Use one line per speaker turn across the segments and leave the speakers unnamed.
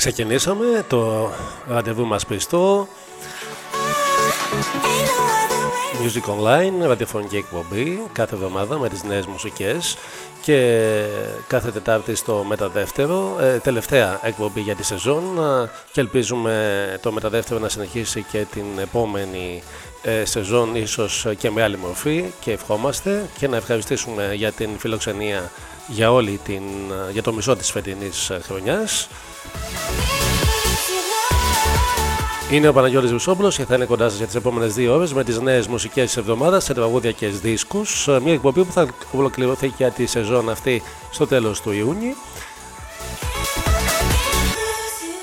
Ξεκινήσαμε το ραντεβού μας πιστό. Music Online, ραδιοφωνική εκπομπή κάθε εβδομάδα με τις νέες μουσικές. Και κάθε Τετάρτη στο μεταδεύτερο ε, τελευταία εκπομπή για τη σεζόν. Και ελπίζουμε το μεταδεύτερο να συνεχίσει και την επόμενη ε, σεζόν ίσως και με άλλη μορφή. Και ευχόμαστε και να ευχαριστήσουμε για την φιλοξενία για, όλη την, για το μισό της φετινής χρονιάς είναι ο Παναγιώτης Βουσόπουλος και θα είναι κοντά σας για τις επόμενες δύο ώρες με τις νέες μουσικές της εβδομάδας σε τραγούδια και δίσκους. Μια εκπομπή που θα ολοκληρωθεί για τη σεζόν αυτή στο τέλος του Ιούνιου.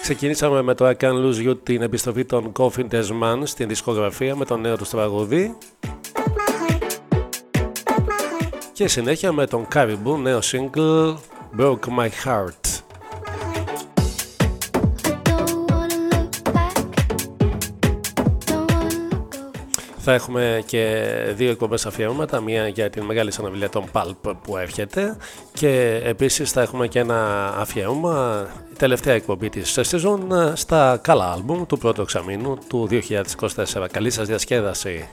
Ξεκινήσαμε με το I Can Lose You την επιστροφή των Coffin Man στην δισκογραφία με το νέο τους τραγούδι. Και συνέχεια με τον Caribou νέο single Broke My Heart. Θα έχουμε και δύο εκπομπές αφιέρωματα, μία για την μεγάλη συναυλία των Pulp που έρχεται και επίσης θα έχουμε και ένα αφιέρωμα, τελευταία εκπομπή της season στα καλά άλμπουμ του πρώτου εξαμήνου του 2024. Καλή σας διασκέδαση!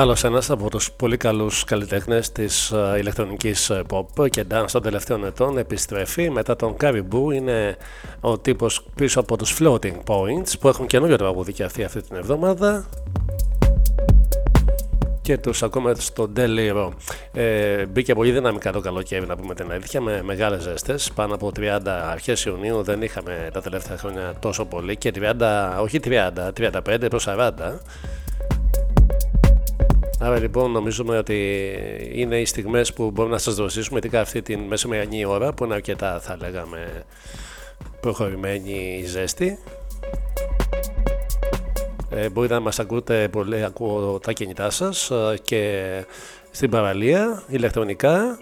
Άλλος ένας από τους πολύ καλούς καλλιτέχνες της uh, ηλεκτρονικής ε, pop και dance των τελευταίων ετών επιστρέφει μετά τον Caribou. Είναι ο τύπος πίσω από τους Floating Points που έχουν καινούριο τραγούδι και αυτή, αυτή την εβδομάδα. και τους ακόμα στο Deliro. Ε, μπήκε πολύ δυναμικά το καλοκαίρι, να πούμε την αλήθεια, με μεγάλες ζέστες. Πάνω από 30 αρχές Ιουνίου δεν είχαμε τα τελευταία χρόνια τόσο πολύ και 30, όχι 30, 35 προς 40. Άρα λοιπόν νομίζουμε ότι είναι οι στιγμές που μπορούμε να σας δροσίσουμε ειδικά αυτή την μεσημερινή ώρα που είναι αρκετά θα λέγαμε προχωρημένη η ζέστη. Ε, μπορείτε να μας ακούτε πολύ, ακούω τα κινητά σας ε, και στην παραλία, ηλεκτρονικά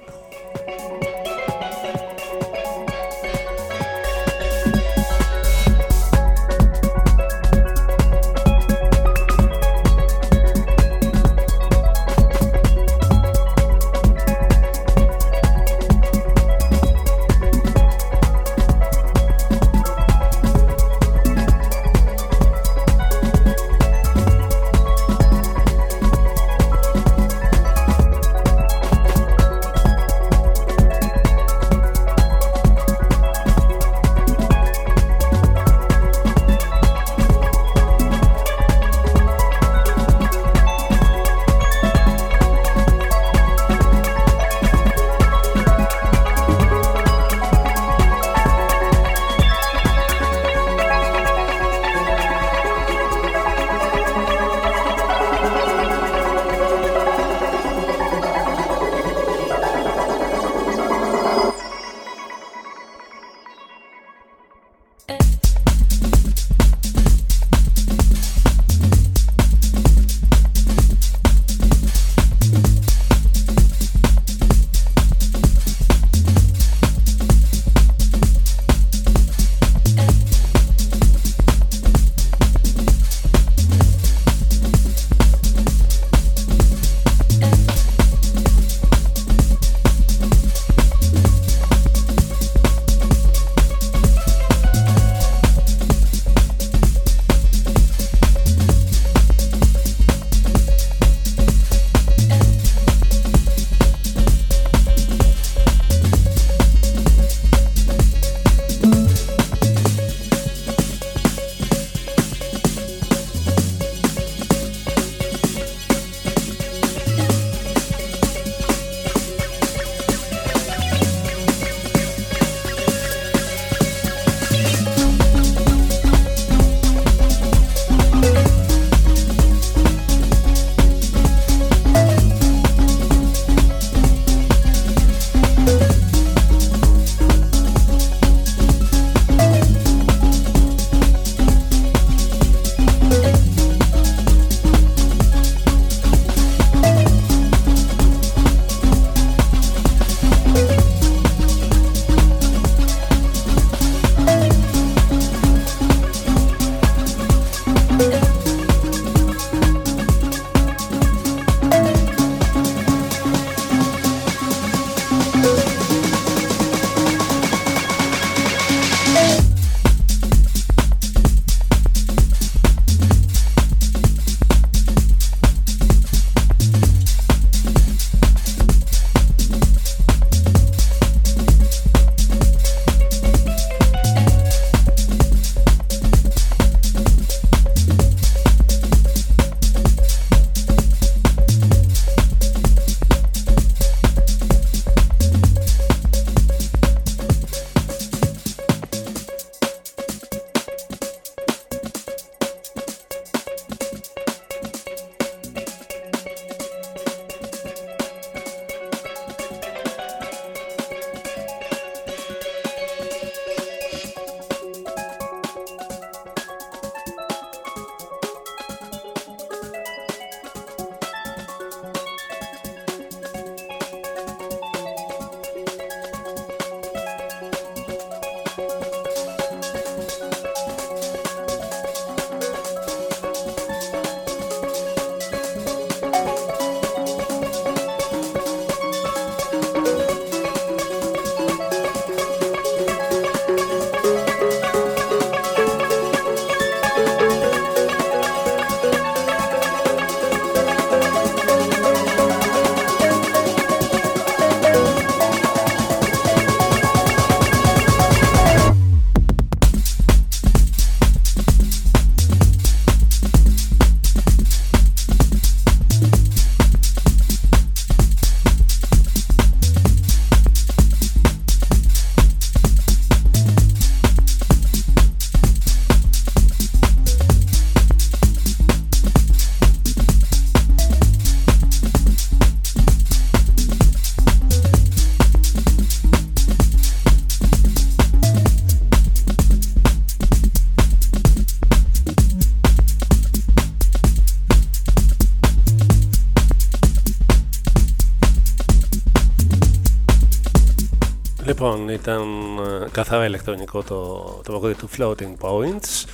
Λοιπόν, ήταν ε, καθαρά ηλεκτρονικό το, το του Floating Points.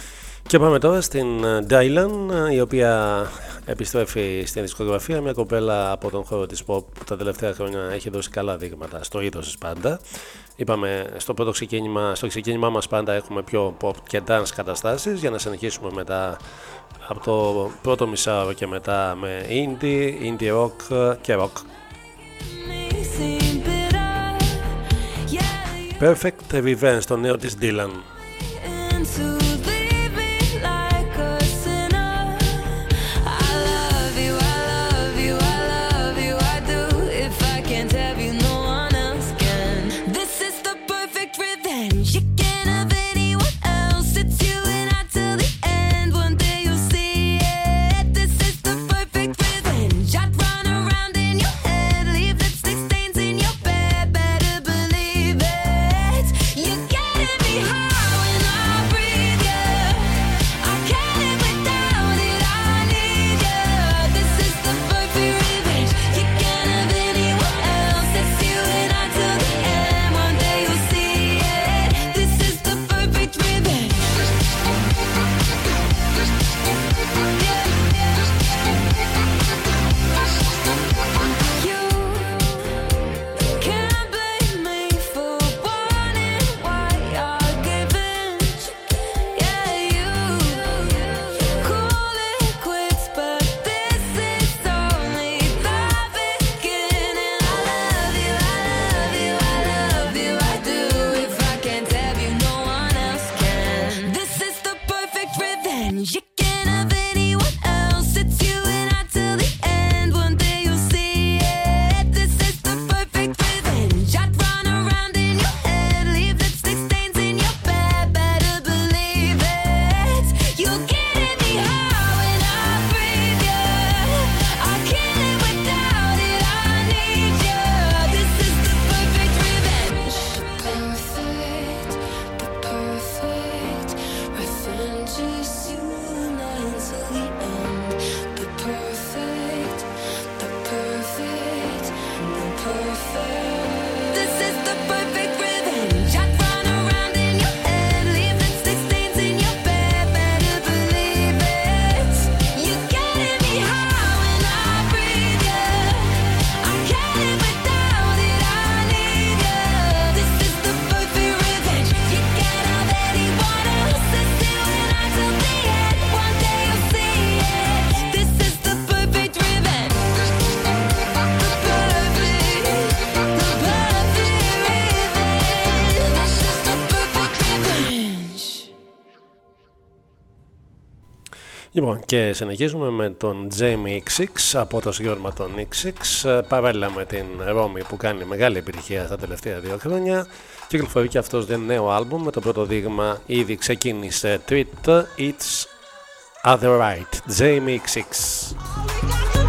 Και πάμε τώρα στην ε, Dylan, η οποία επιστρέφει στην δισκογραφία. Μια κοπέλα από τον χώρο της pop που τα τελευταία χρόνια έχει δώσει καλά δείγματα στο είδος της πάντα. Είπαμε στο πρώτο ξεκίνημα, στο ξεκίνημά μας πάντα έχουμε πιο pop και dance καταστάσεις για να συνεχίσουμε μετά από το πρώτο μισάωρο και μετά με indie, indie rock και rock. Perfect Revenge, το νέο της Dylan. Και συνεχίζουμε με τον Jamie X6 από το συγκρότημα των X6 ε, παράλληλα με την Ρώμη που κάνει μεγάλη επιτυχία τα τελευταία δύο χρόνια. Κυκλοφορεί και αυτός δεν νέο άλμπουμ. Με το πρώτο δείγμα ήδη ξεκίνησε Treat It's Other Right. Jamie X6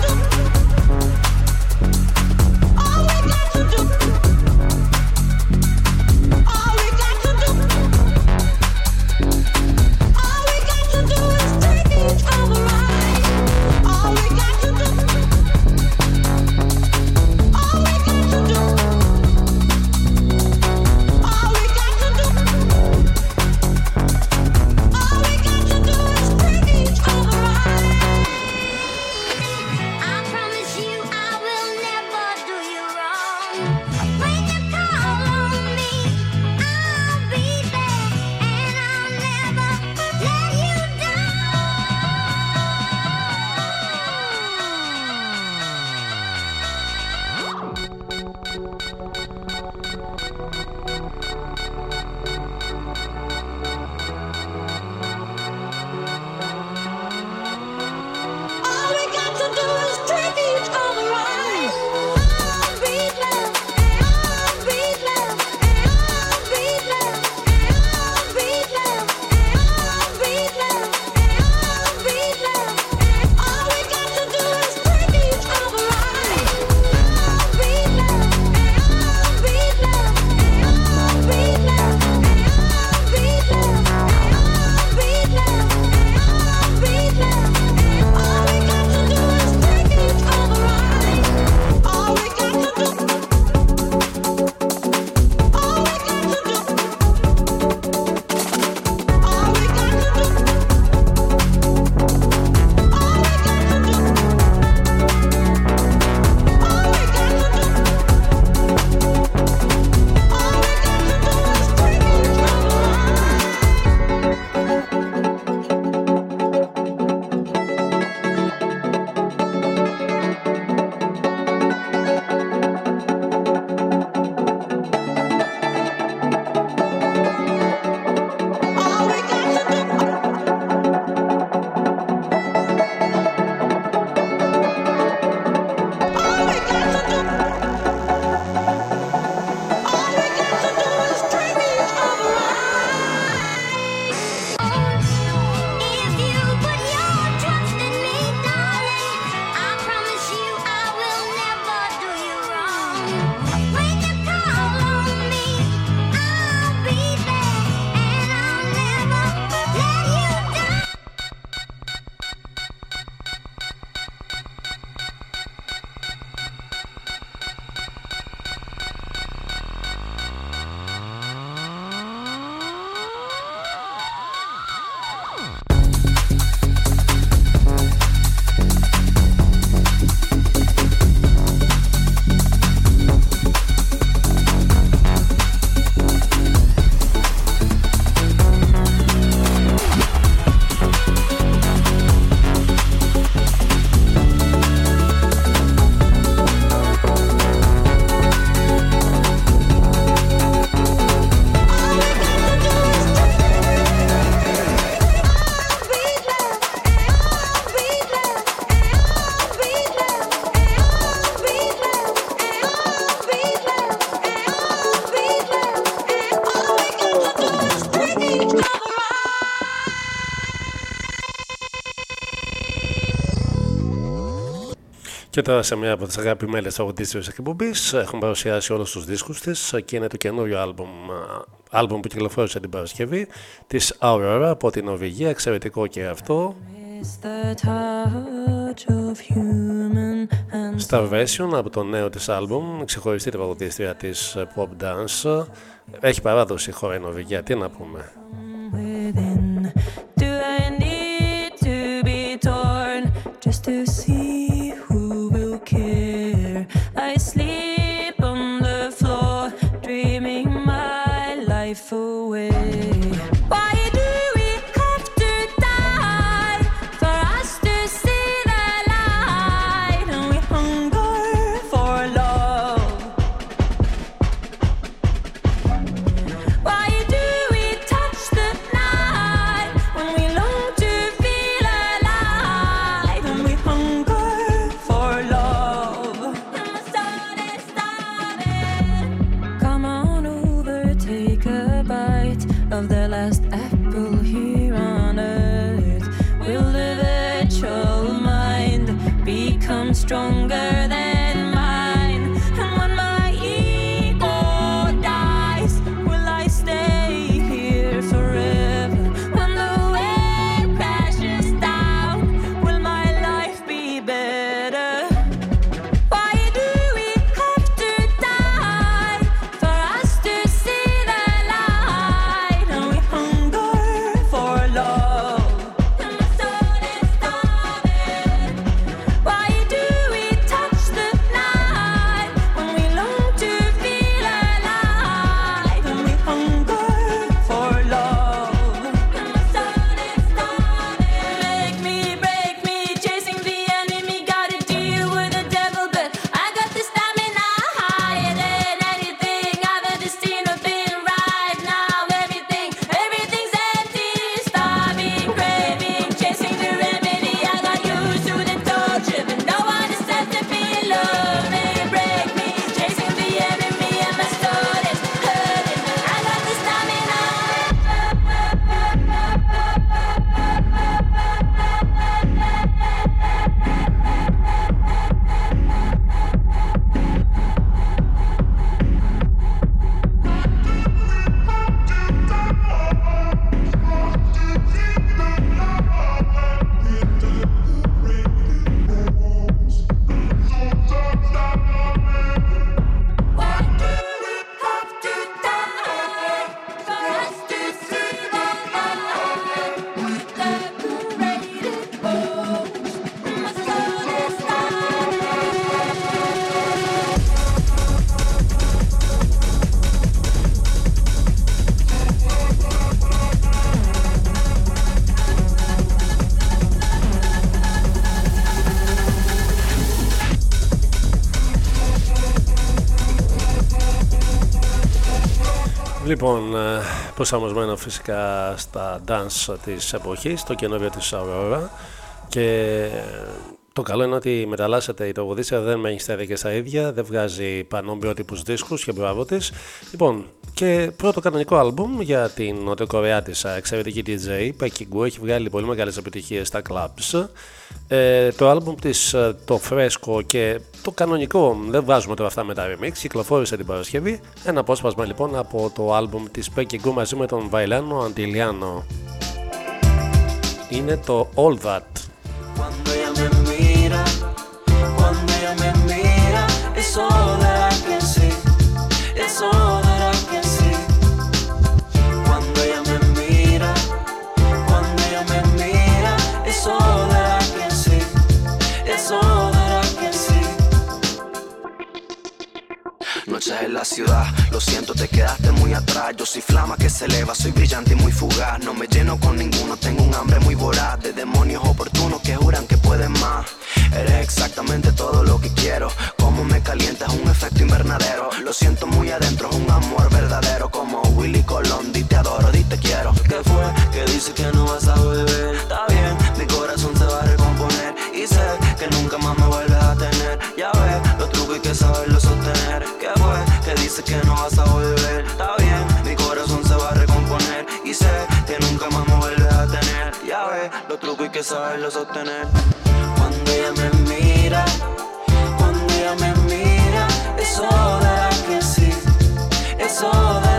τώρα σε μια από τις αγαπημένε τραγουδίστρε της εκπομπής έχουμε παρουσιάσει όλους τους δίσκους της και είναι το καινούριο άλμπουμ, άλμπουμ που κυκλοφόρησε την Παρασκευή της Aurora από την Νορβηγία. Εξαιρετικό και αυτό. Starvation από το νέο της άλμπουμ, ξεχωριστή τραγουδίστρια της pop dance. Έχει παράδοση η χώρα η Νορβηγία, τι να πούμε. for Λοιπόν, ε, προσαρμοσμένο φυσικά στα dance της εποχής, το καινούριο της Aurora και το καλό είναι ότι μεταλλάσσεται η τραγουδίστρια, δεν μένει στέρη και στα ίδια, δεν βγάζει πανόμπιότυπους δίσκους και μπράβο της. Λοιπόν, και πρώτο κανονικό άλμπουμ για την νοτιοκορεάτησα εξαιρετική DJ, Pekky Gu, έχει βγάλει πολύ μεγάλες επιτυχίες στα clubs. Ε, το άλμπουμ της, ε, το φρέσκο και το κανονικό, δεν βγάζουμε τώρα αυτά με τα remix, κυκλοφόρησε την Παρασκευή. Ένα απόσπασμα λοιπόν από το άλμπουμ της Pekky Gu μαζί με τον Βαϊλάνο Αντιλιάνο. Είναι το All That.
En la ciudad. Lo siento, te quedaste muy atrás. Yo soy flama que se eleva, soy brillante y muy fugaz. No me lleno con ninguno, tengo un hambre muy voraz. De demonios oportunos que juran que pueden más. Eres exactamente todo lo que quiero. Como me calientas, un efecto invernadero. Lo siento muy adentro, es un amor verdadero. Como Willy Colón, di te adoro, di te quiero. ¿Qué fue? Que dice que no vas a volver. Está bien, mi corazón se va a recomponer. Y sé que nunca más me vuelves a tener. Ya ves, lo truco hay que saberlo sostener sé que no vas a volver. Está bien, mi corazón se va a recomponer. Y sé que nunca más me vuelve a tener. Ya ves, los trucos y que saberlos sostener. Cuando ella me mira,
cuando ella me mira, es hora que sí, es hora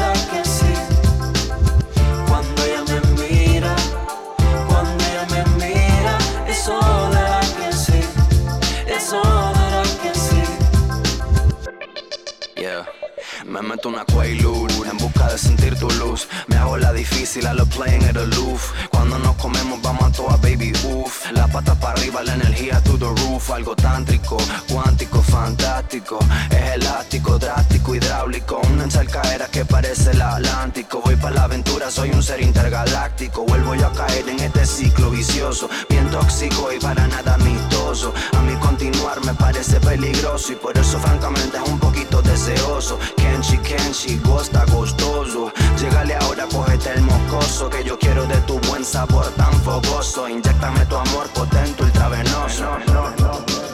Me meto una Quaalude en busca de sentir tu luz. Me hago la difícil a lo playing at the loof. Cuando nos comemos vamos a toa baby uff. La pata para arriba, la energía to the roof. Algo tántrico, cuántico, fantástico. Es elástico, drástico, hidráulico. Una encharcadera que parece el Atlántico. Voy para la aventura, soy un ser intergaláctico. Vuelvo yo a caer en este ciclo vicioso. Bien tóxico y para nada mito a mí continuar me parece peligroso y por eso francamente es un poquito deseoso. Kenshi, Kenshi, gosta gostoso. Llegale ahora, cógete el mocoso que yo quiero de tu buen sabor tan fogoso. Inyectame tu amor potente, ultravenoso. No, no, no.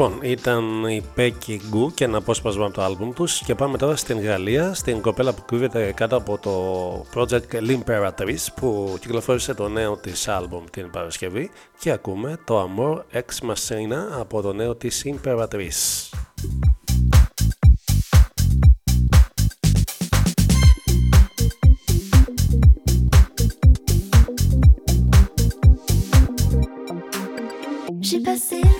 Λοιπόν, ήταν η Πέκι Γκου και ένα απόσπασμα από το άλμπουμ τους και πάμε τώρα στην Γαλλία, στην κοπέλα που κρύβεται κάτω από το project L'Imperatrice που κυκλοφόρησε το νέο της άλμπουμ την Παρασκευή και ακούμε το Amor Ex Machina από το νέο της Imperatrice. J'ai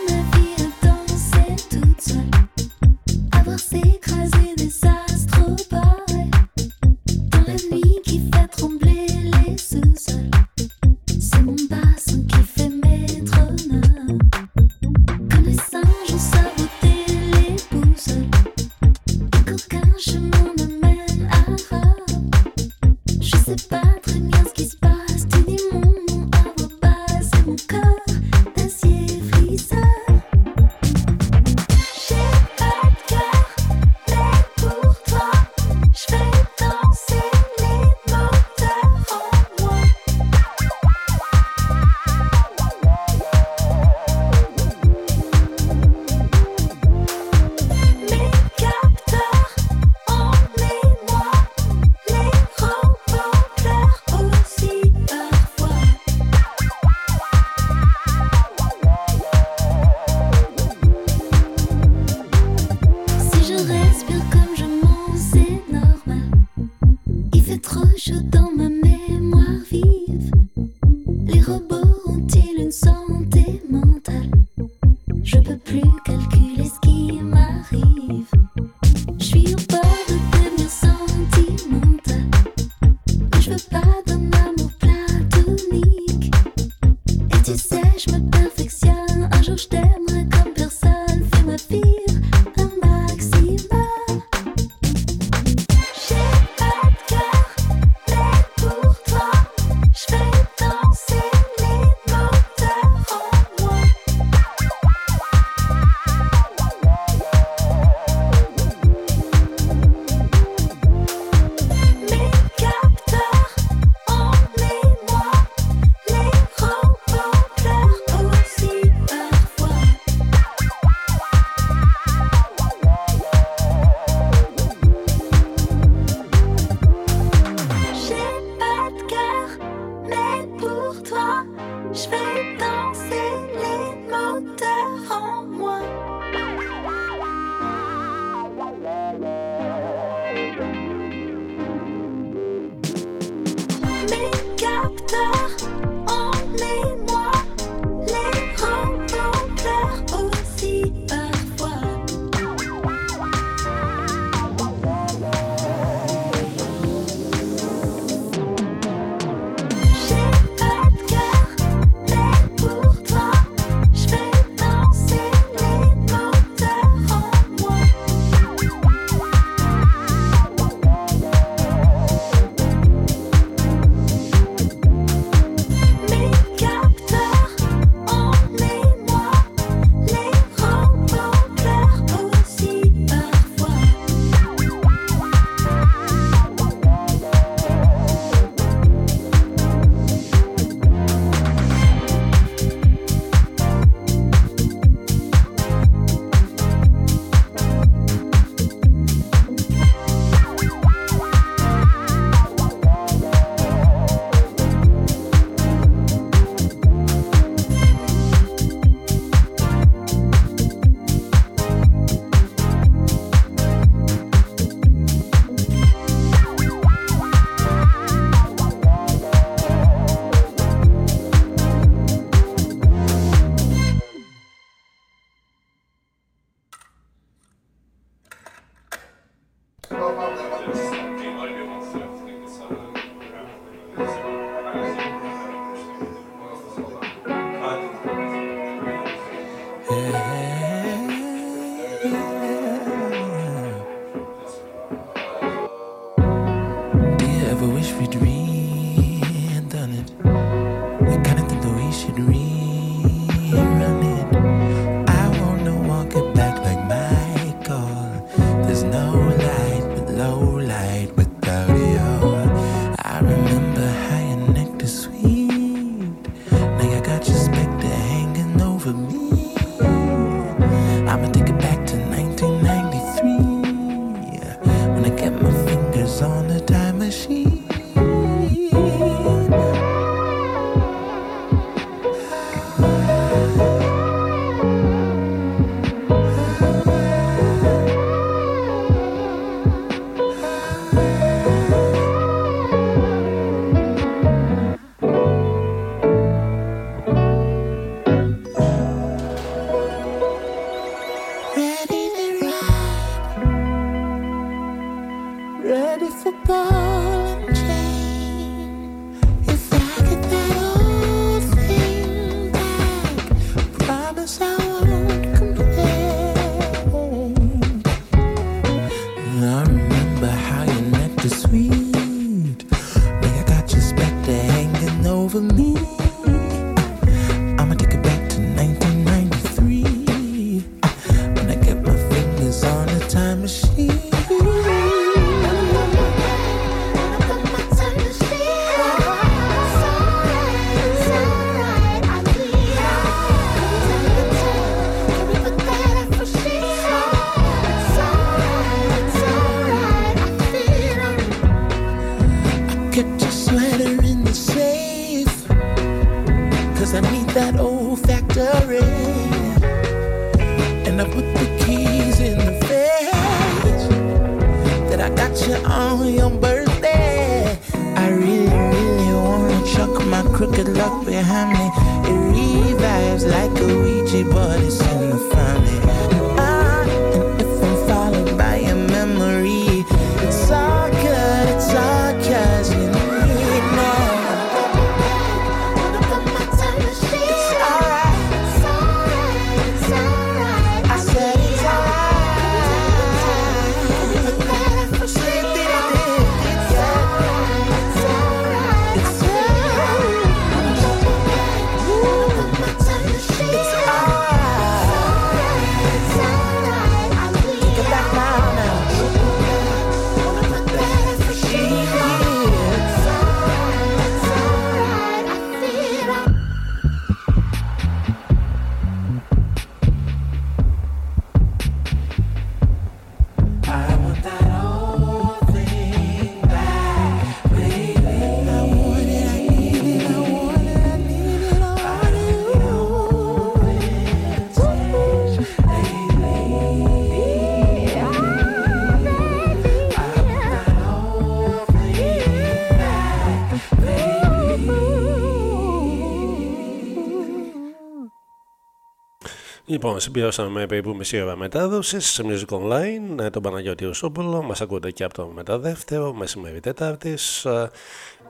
Λοιπόν, συμπληρώσαμε περίπου μισή ώρα μετάδοσης σε Music Online. Ε, τον Παναγιώτη Ρουσόπουλο. Μας ακούτε και από το μεταδεύτερο, μεσημέρι Τέταρτη.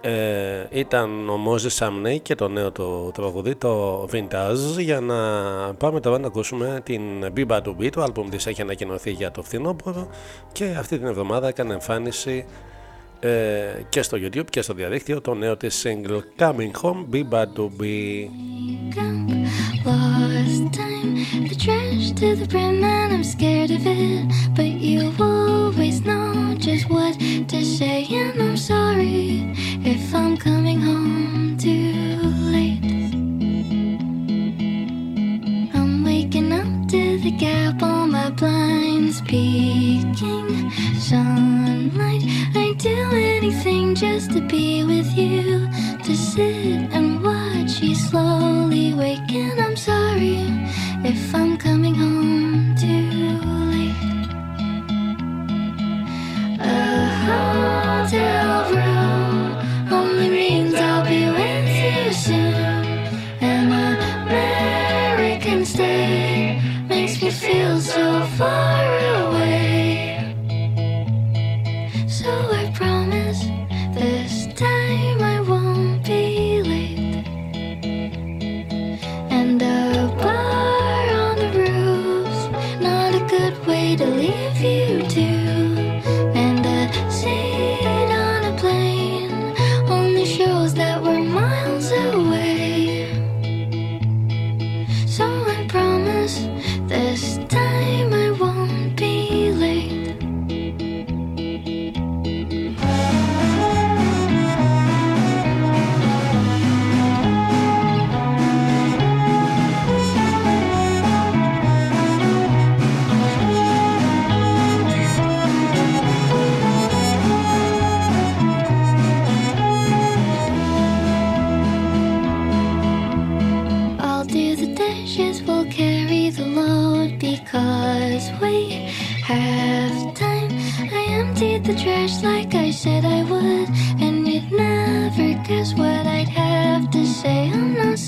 Ε, ήταν ο Μόζη Σάμνεϊ και το νέο το τραγουδί, το Vintage. Για να πάμε τώρα να ακούσουμε την Biba to Be. Το album της έχει ανακοινωθεί για το φθινόπωρο και αυτή την εβδομάδα έκανε εμφάνιση ε, και στο YouTube και στο διαδίκτυο το νέο της single Coming Home Biba to Be. Time the trash to the brim, and I'm scared of it. But you always know just what to say, and I'm sorry if I'm coming home too late. I'm waking up to the gap on my blinds, peeking I'd do anything just to be with you, to sit and watch you slowly waking. I'm sorry if I'm coming home too late. A hotel room only means I'll be with you soon. An American stay makes me feel so far away.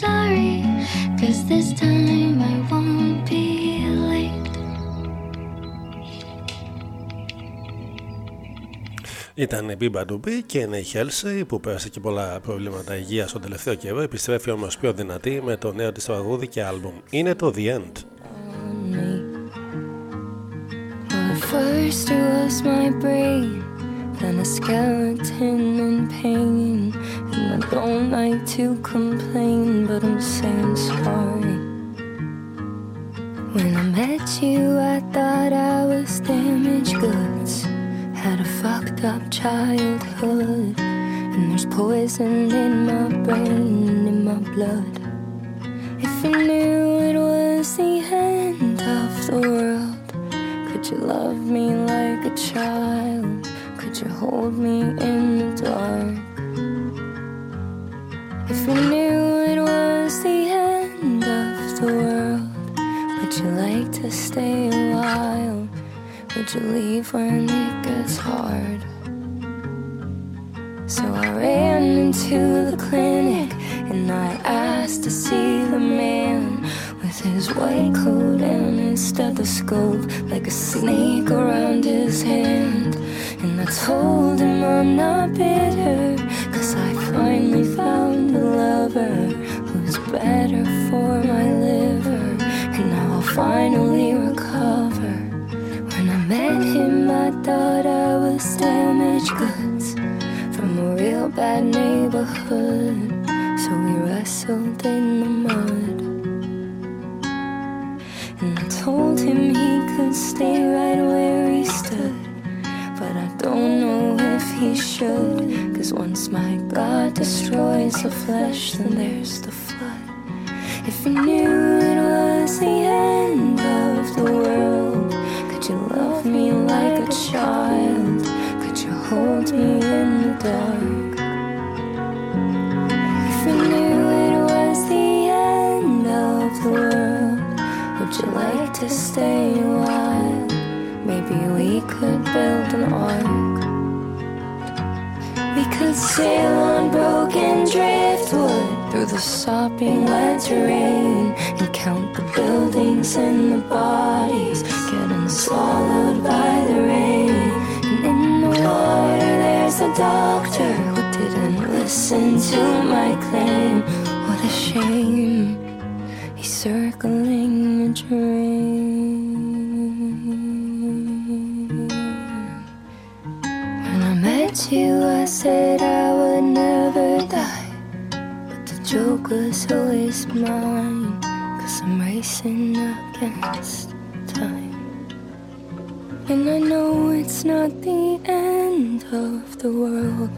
sorry, cause this time I won't be.
Ήταν η Μπίμπα και η Νέη που πέρασε και πολλά προβλήματα υγείας στο τελευταίο καιρό. Επιστρέφει όμως πιο δυνατή με το νέο της τραγούδι και άλμπουμ. Είναι το The End. First it was my brain then a skeleton in pain. And I don't like to complain, but I'm saying sorry. When I met you, I thought I was damaged goods. Had a fucked up childhood, and there's poison in my brain, in my blood. If you knew it was the end of the world, could you love me like a child? Could you hold me in the dark? If you knew it was the end of the world, would you like to stay a while? Would you leave when it gets hard? So I ran into the clinic and I asked to see the man with his white coat and his stethoscope like a snake around his hand. And I told him I'm not bitter, cause I finally found a lover who's better for my liver. And now I'll finally recover When I met him, I thought I was damaged goods from a real bad neighborhood. So we wrestled in the told him he could stay right where he stood. But I don't know if he should. Cause once my God destroys the flesh, then there's the flood. If you knew it was the end of the world could you love me like a child? Could you hold me in the dark? To stay a while? Maybe we could build an ark. We could sail on broken driftwood through the sopping wet terrain and count the buildings and the bodies getting swallowed by the rain. And in the water, there's a doctor who didn't listen to my claim. What a shame, circling a dream. When I met you, I said I would never die. But the joke was always mine. Cause I'm racing against time. And I know it's not the end of the world.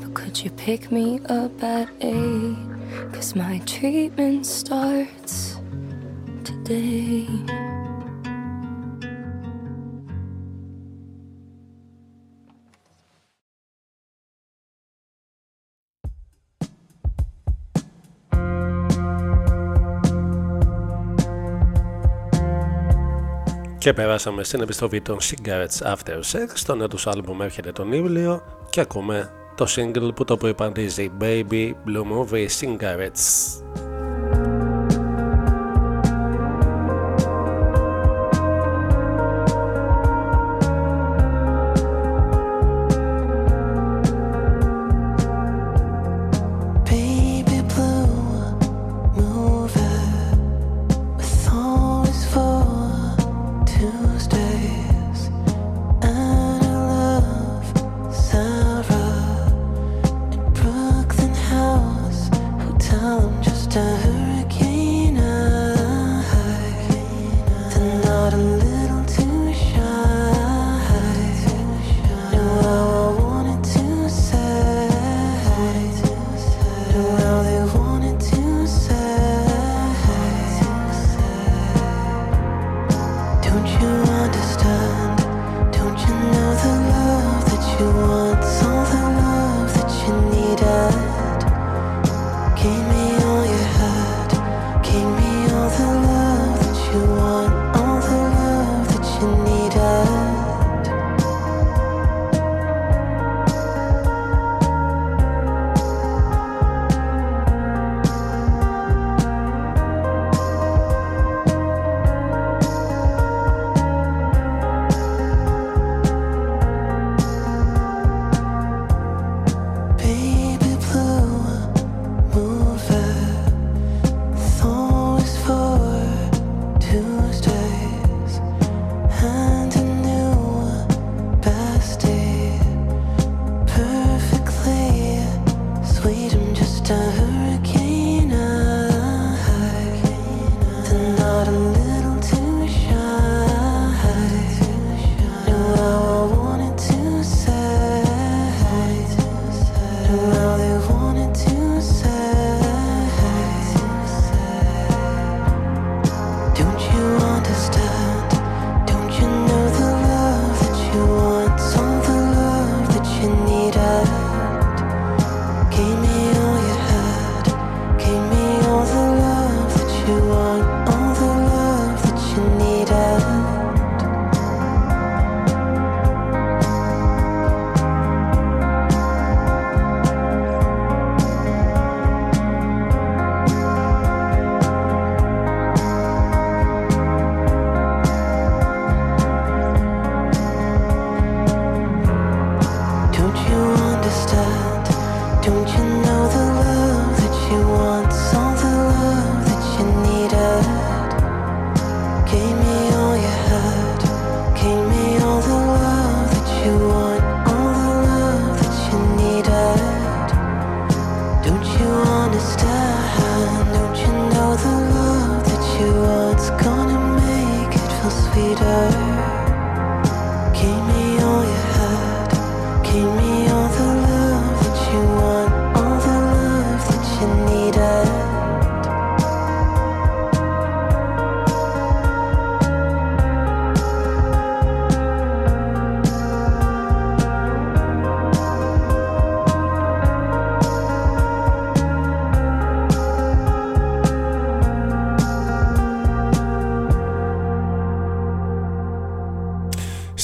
But could you pick me up at eight? Cause my treatment starts today. Και περάσαμε στην επιστροφή των Cigarettes After Sex. Το νέο τους άλμπουμ έρχεται τον Ιούλιο και ακούμε το single που το προϋπαντίζει Baby Blue Movie Cigarettes.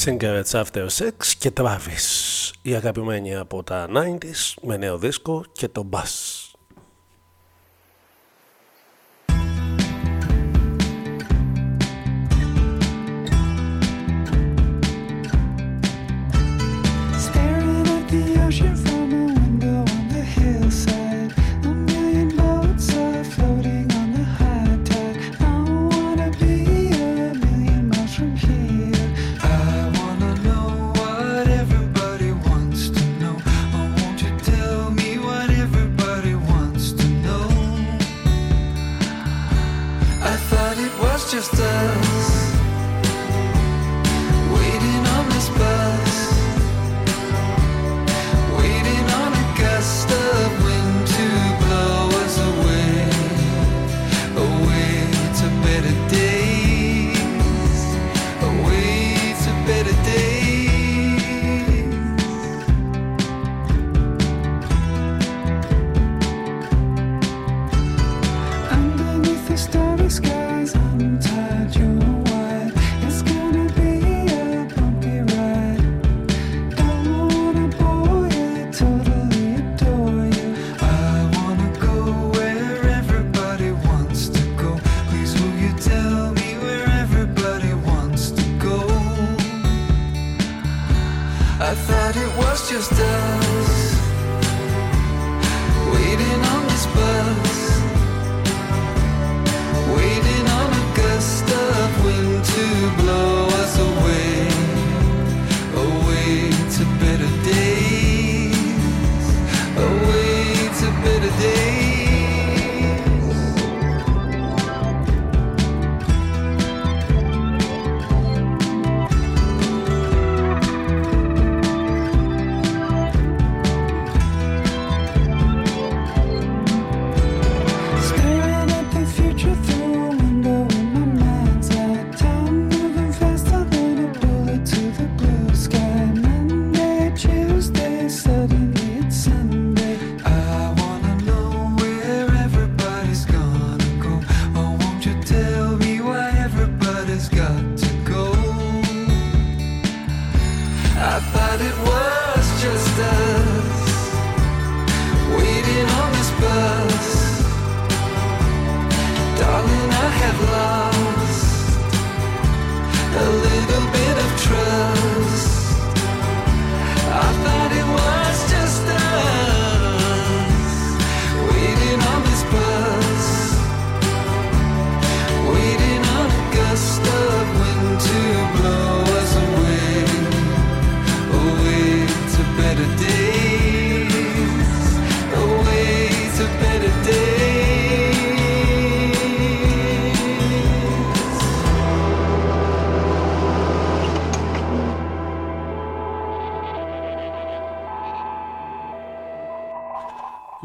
Cigarettes After Sex και Travis, η αγαπημένη από τα 90s με νέο δίσκο και το Bass.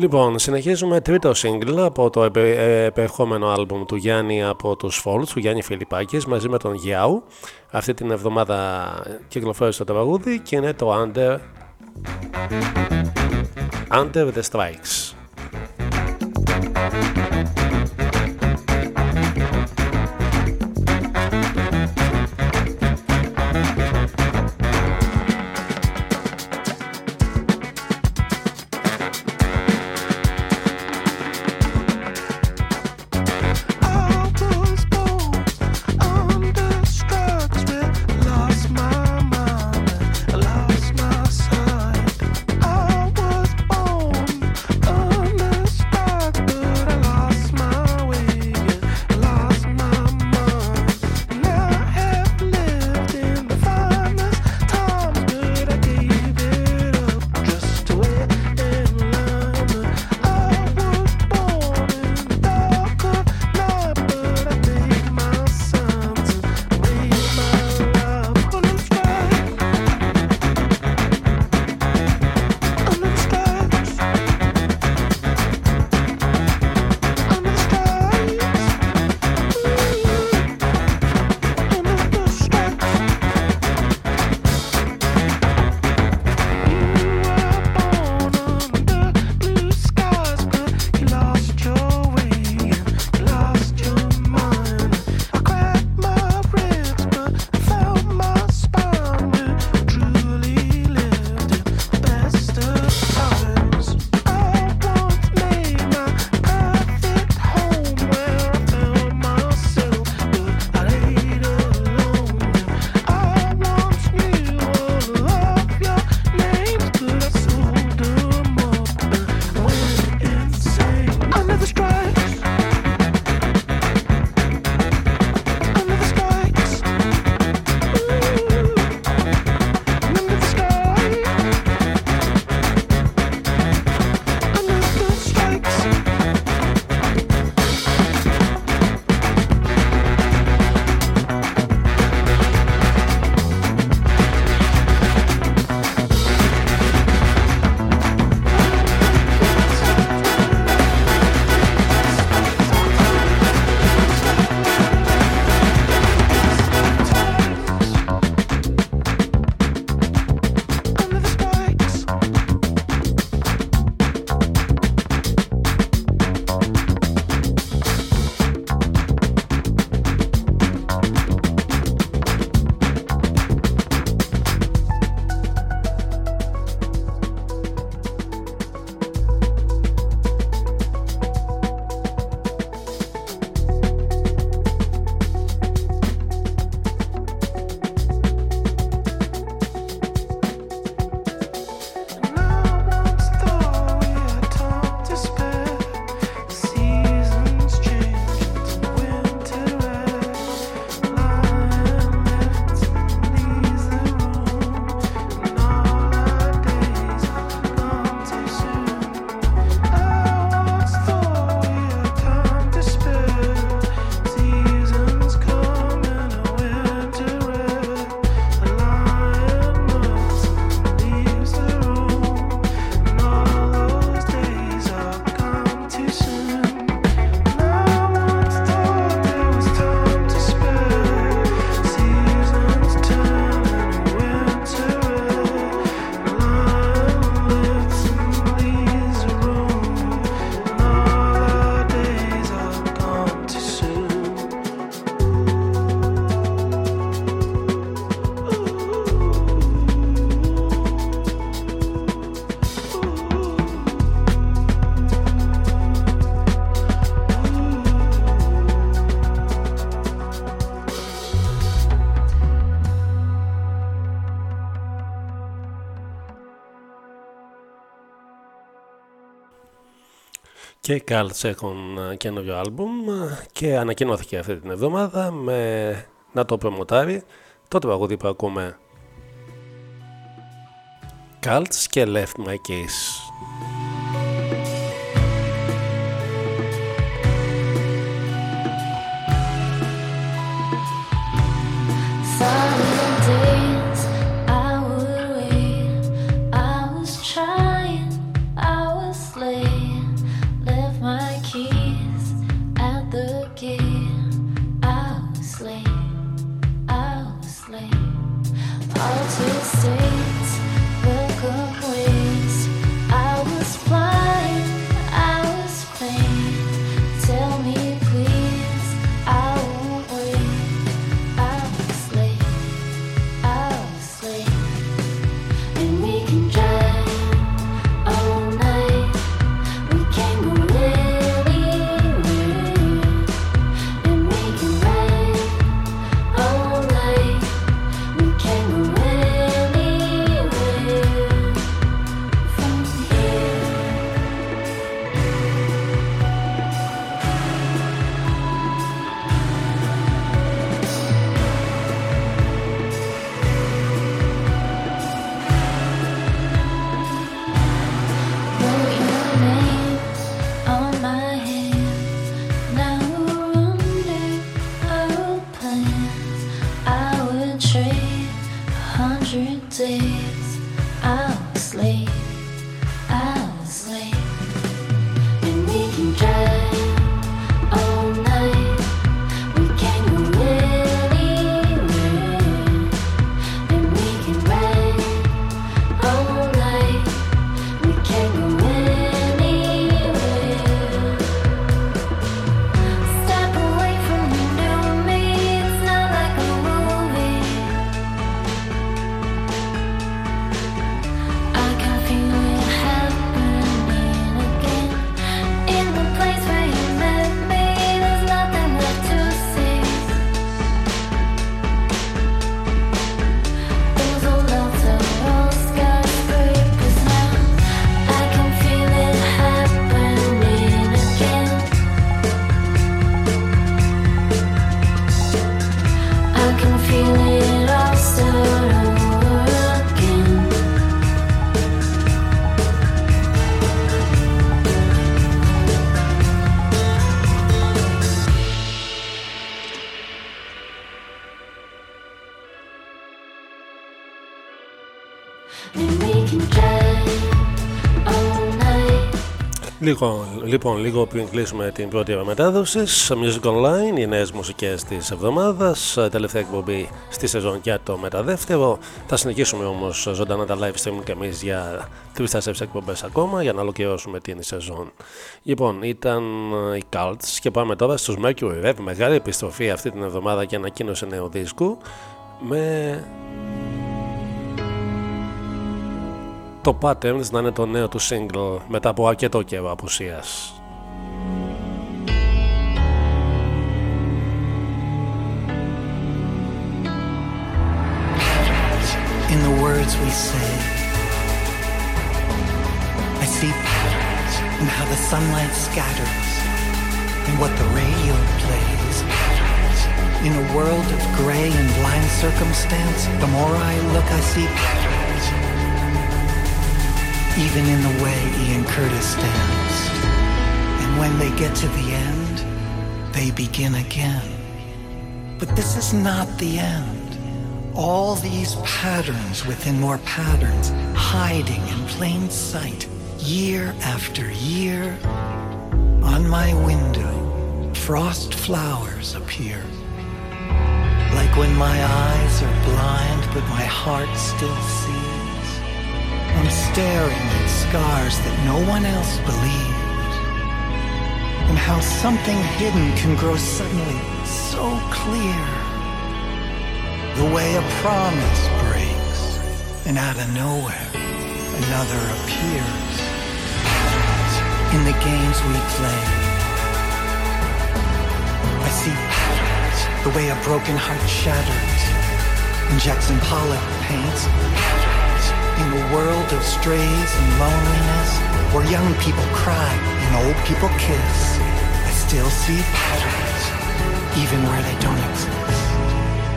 Λοιπόν, συνεχίζουμε τρίτο single από το επερχόμενο άλμπουμ του Γιάννη από τους Folds, του Γιάννη Φιλιππάκης, μαζί με τον Γιάου. Αυτή την εβδομάδα κυκλοφόρησε το τραγούδι και είναι το Under, Under the Strikes.
Και οι Cults έχουν καινούριο άλμπουμ και ανακοινώθηκε αυτή την εβδομάδα με να το προμοτάρει το τραγούδι που ακούμε Cults και Left My Case. say λοιπόν, λίγο πριν κλείσουμε την πρώτη ώρα μετάδοση, Music Online, οι νέες μουσικές της εβδομάδας, τελευταία εκπομπή στη σεζόν για το μεταδεύτερο. Θα συνεχίσουμε όμως ζωντανά τα live stream και εμείς για 3-4 εκπομπές ακόμα για να ολοκληρώσουμε την σεζόν. Λοιπόν, ήταν οι Cults και πάμε τώρα στους Mercury Rev. Μεγάλη επιστροφή αυτή την εβδομάδα και ανακοίνωση νέου δίσκου με το Patterns να είναι το νέο του single μετά από αρκετό καιρό απουσίας. In the words we say, I see patterns in how the sunlight scatters and what the radio plays. In a world of gray and blind circumstance, the more I look, I see patterns. Even in the way Ian Curtis danced. And when they get to the end, they begin again. But this is not the end. All these patterns within more patterns, hiding in plain sight, year after year. On my window, frost flowers appear. Like when my eyes are blind, but my heart still sees. Staring at scars that no one else believed. And how something hidden can grow suddenly so clear. The way a promise breaks, and out of nowhere, another appears. Patterns In the games we play, I see patterns, the way a broken heart shatters. And Jackson Pollock paints
In a world of strays and loneliness, where young people cry and old people kiss, I still see patterns, even where they don't exist.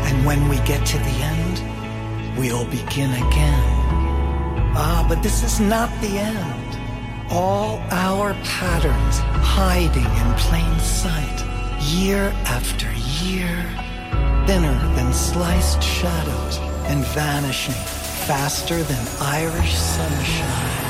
And when we get to the end, we'll begin again. Ah, but this is not the end. All our patterns hiding in plain sight, year after year, thinner than sliced shadows and vanishing faster than Irish sunshine.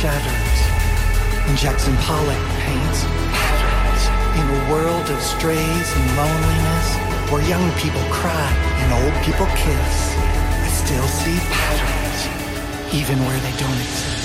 Shatters. And Jackson Pollock paints patterns in a world of strays and loneliness, where young people cry and old people kiss. I still see patterns, even where they don't exist.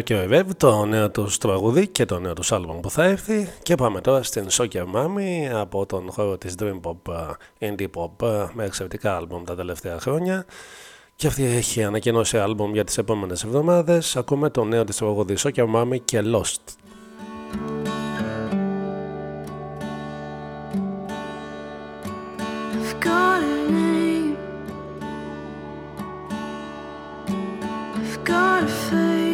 Mercury Rev, το νέο του τραγούδι και το νέο του άλμπομ που θα έρθει. Και πάμε τώρα στην Soccer Mommy από τον χώρο της Dream Pop, Indie Pop με εξαιρετικά άλμπομ τα τελευταία χρόνια. Και αυτή έχει ανακοινώσει άλμπομ για τις επόμενες εβδομάδες. Ακούμε το νέο της τραγούδι Soccer Mommy και Lost.
Got a face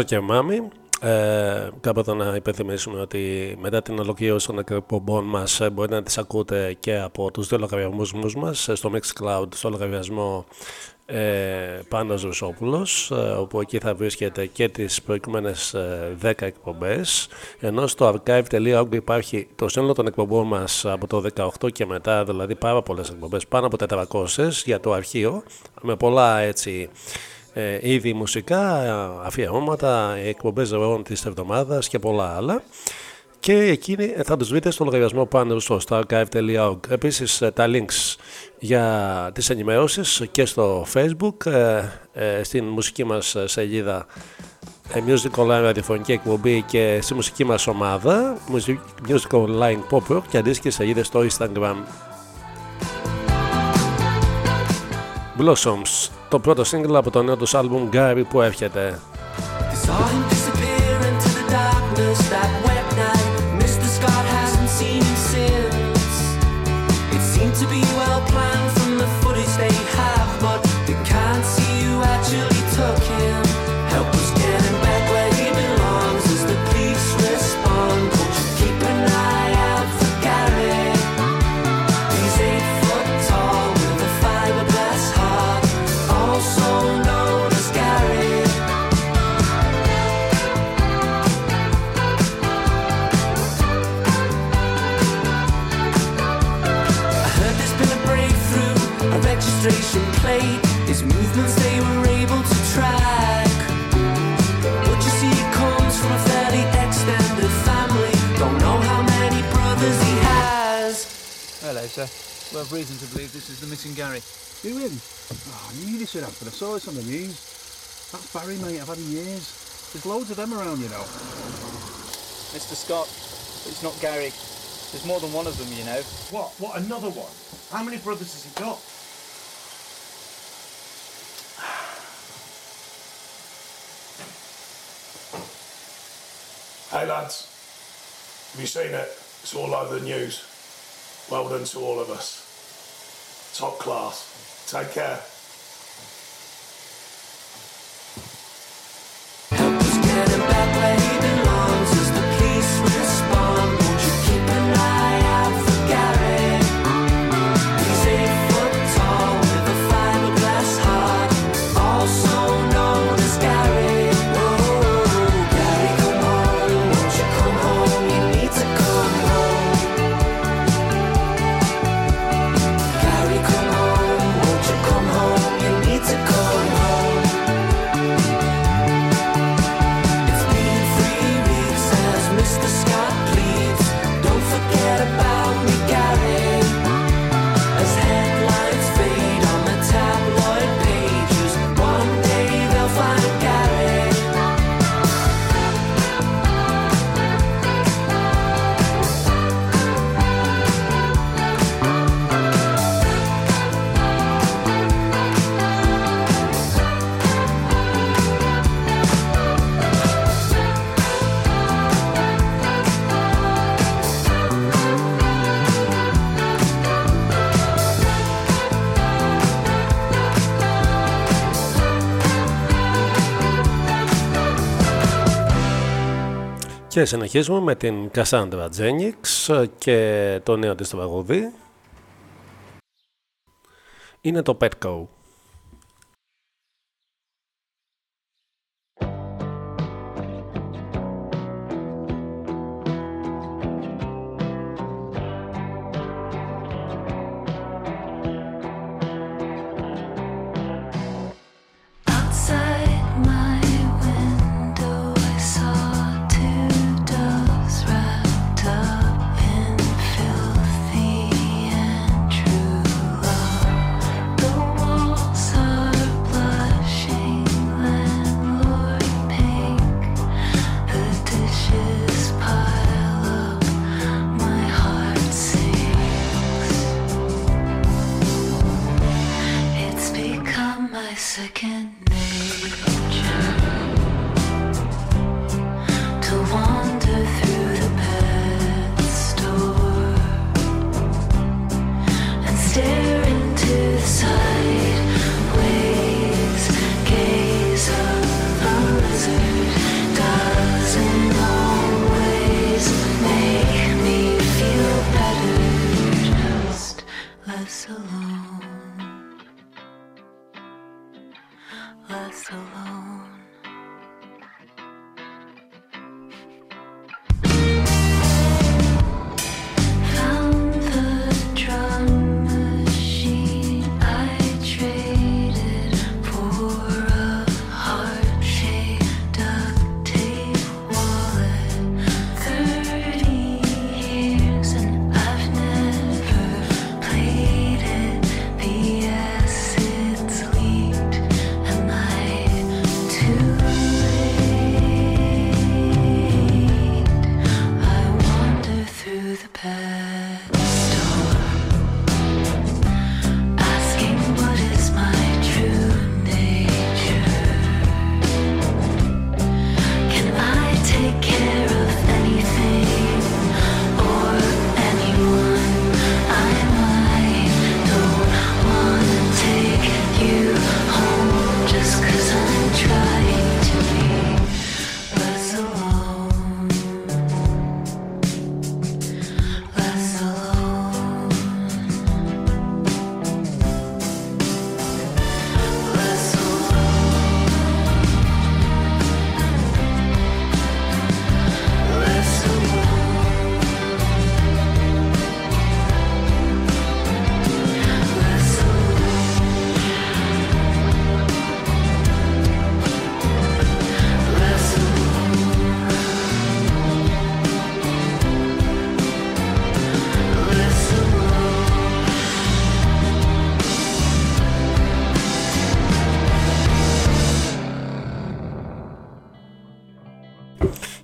Σοκερ Μάμι. Ε, κάποτε να υπενθυμίσουμε ότι μετά την ολοκλήρωση των εκπομπών μας ε, μπορείτε να τις ακούτε και από τους δύο λογαριασμούς μας ε, στο Mixcloud, στο λογαριασμό ε, Πάνος Ρουσόπουλος ε, όπου εκεί θα βρίσκεται και τις προηγούμενες 10 εκπομπές ενώ στο archive.org υπάρχει το σύνολο των εκπομπών μας από το 18 και μετά δηλαδή πάρα πολλές εκπομπές πάνω από 400 για το αρχείο με πολλά έτσι ε, είδη μουσικά, αφιερώματα, εκπομπές ζωών της εβδομάδας και πολλά άλλα. Και εκεί θα τους βρείτε στο λογαριασμό πάνω στο starchive.org επίσης ε, τα links για τις ενημερώσεις και στο facebook ε, ε, στην μουσική μας σελίδα Music Online ραδιοφωνική εκπομπή και στη μουσική μας ομάδα Music Online Pop Rock και αντίστοιχες σελίδες στο Instagram Blossoms το πρώτο single από το νέο τους άλμπουμ Gary που έρχεται
missing Gary.
You in? Oh, I knew this would happen. I saw this on the news. That's Barry, mate. I've had him years. There's loads of them around, you know.
Mr. Scott, it's not Gary. There's more than one of them, you know.
What? What? Another one? How many brothers has he got? Hey lads, have you seen it? It's all over the news. Well done to all of us. Top class. Take care.
Και συνεχίζουμε με την Cassandra Jennings και το νέο της τραγούδι. Είναι το Petco.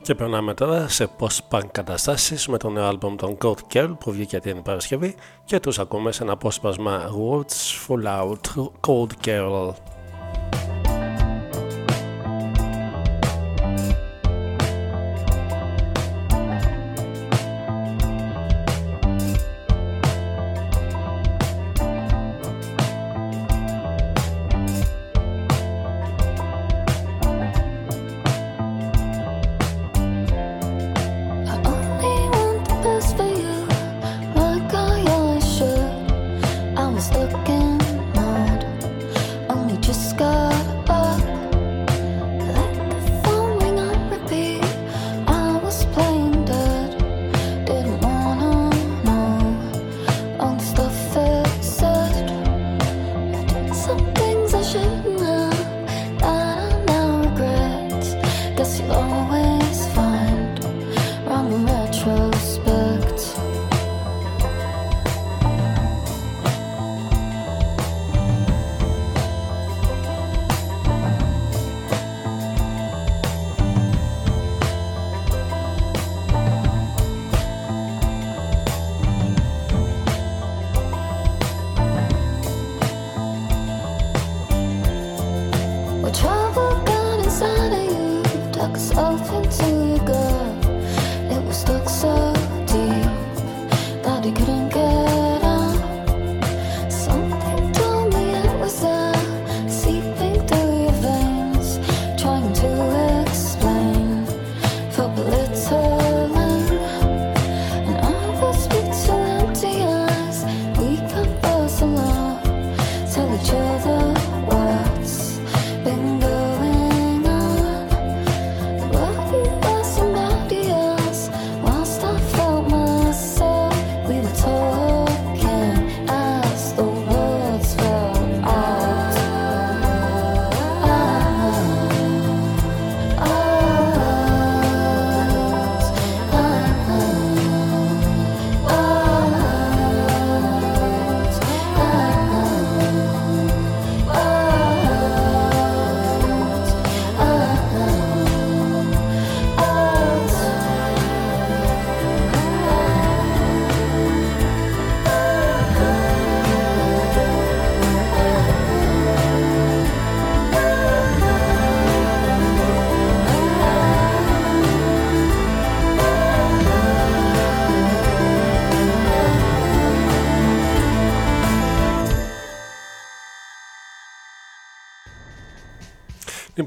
Και περνάμε τώρα σε post-punk καταστάσεις με το νέο άλμπομ των Goat Girl που βγήκε την Παρασκευή και τους ακούμε σε ένα απόσπασμα Words Full Out Cold Girl.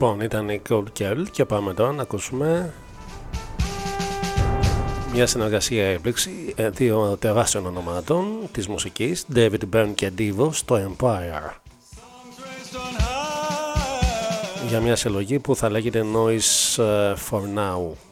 Λοιπόν, ήταν η Cold Girl και πάμε τώρα να ακούσουμε μια συνεργασία έπληξη ε, δύο τεράστιων ονομάτων της μουσικής David Byrne και Divo στο Empire. Για μια συλλογή που θα λέγεται Noise ε, for Now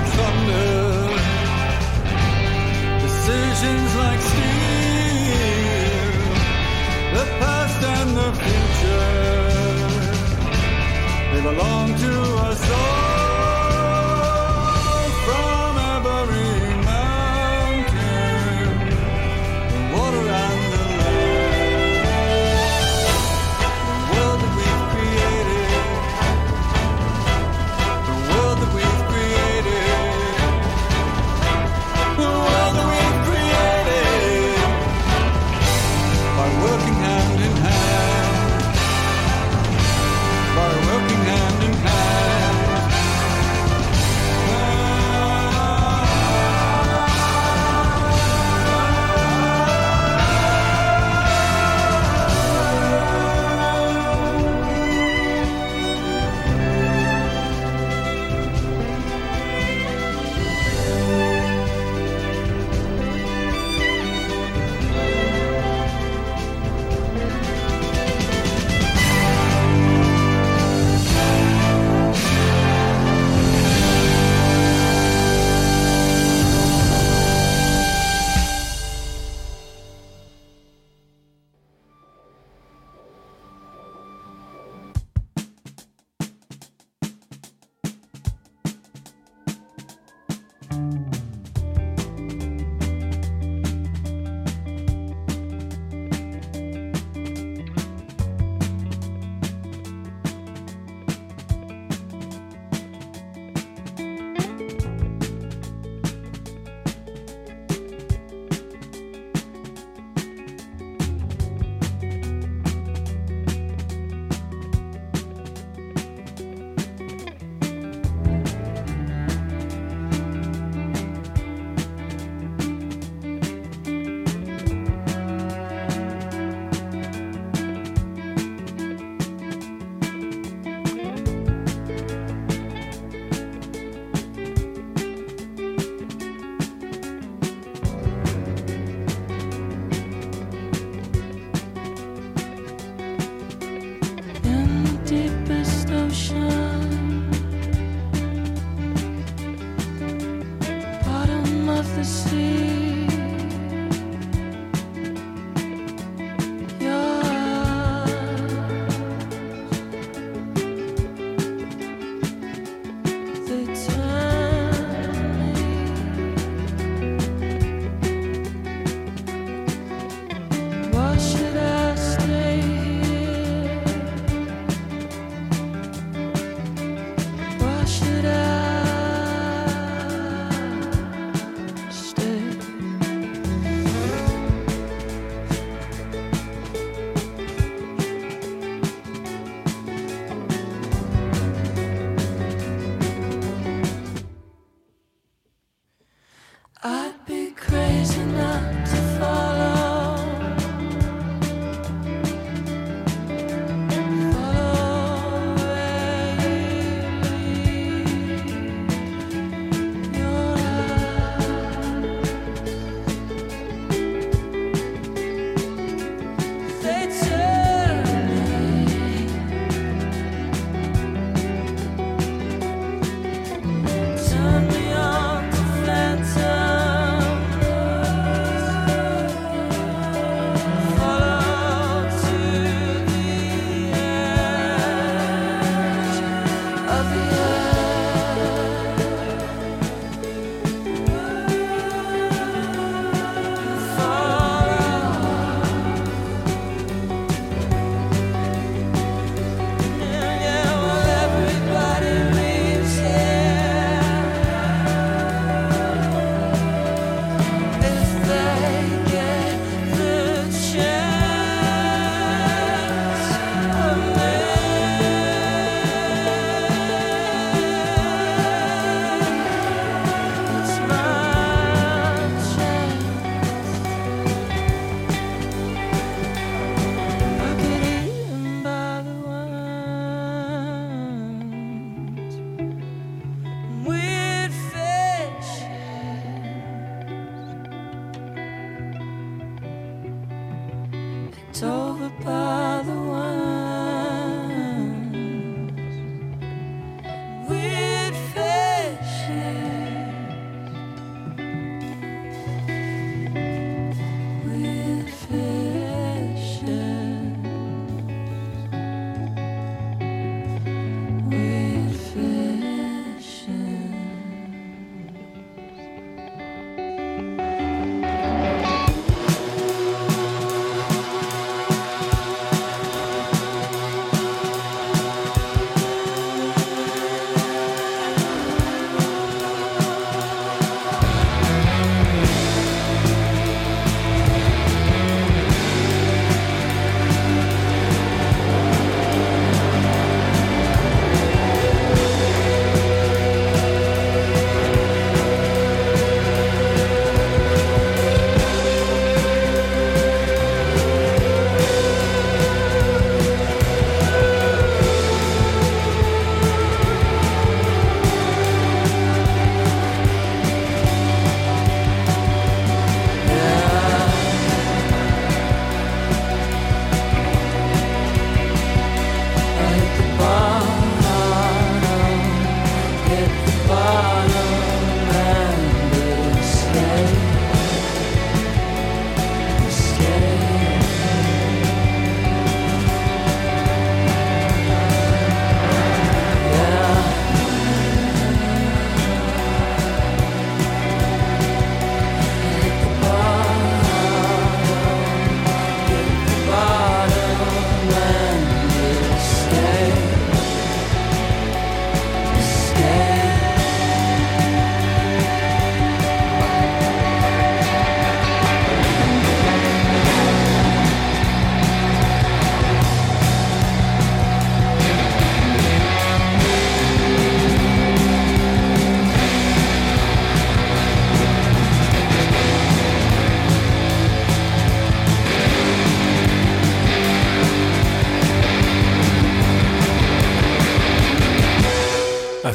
like thunder, decisions like steel, the past and the
future, they belong to us all.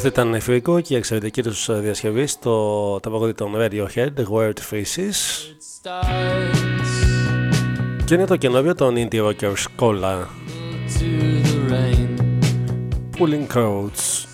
Αυτό ήταν εφηβικό και η εξαιρετική τους ε, διασκευή στο τα των Radiohead, World Faces. Και είναι το καινούριο των Indie Rockers Cola. Pulling
Crowds.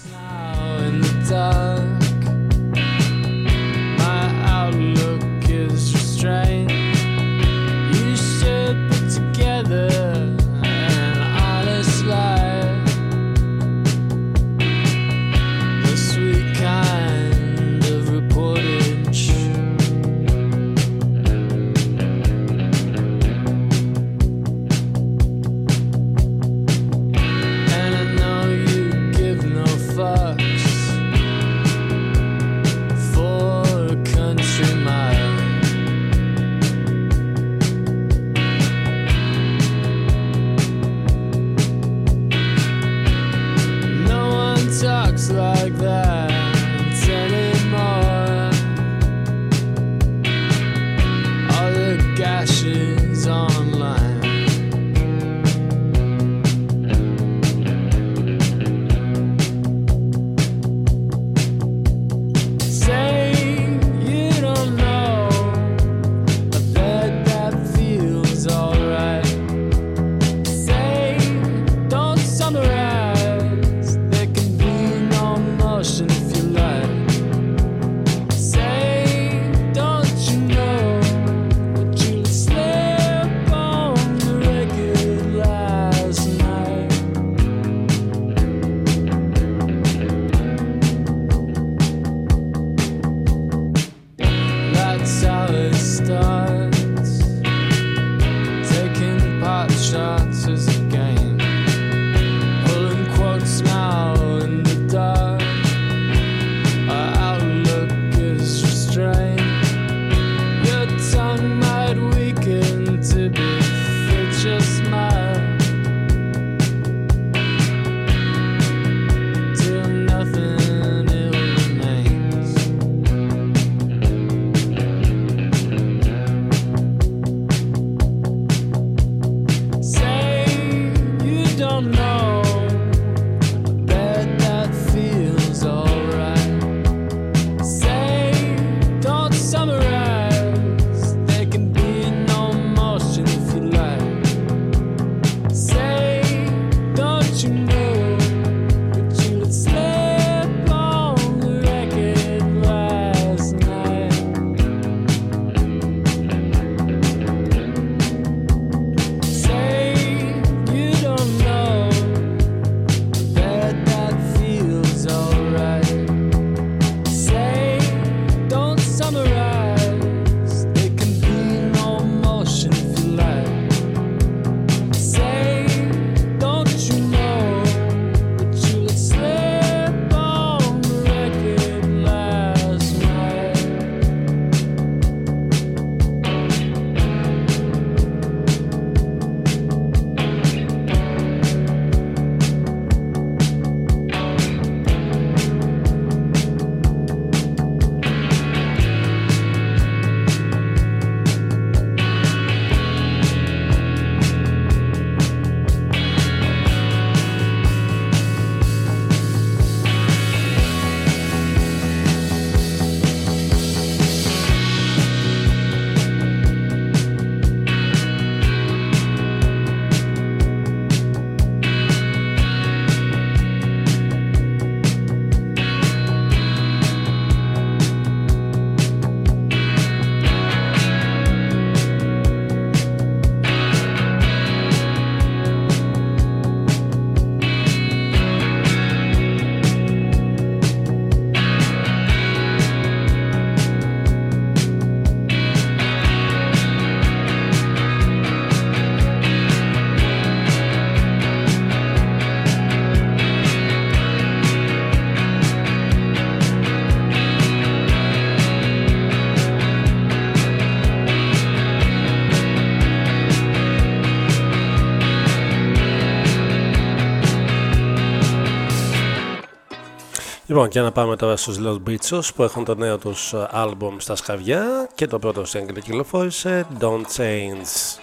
Λοιπόν, και να πάμε τώρα στους Los Beatles που έχουν το νέο τους ε, άλμπουμ στα σκαβιά και το πρώτο σύγκριτο κυκλοφόρησε Don't Change.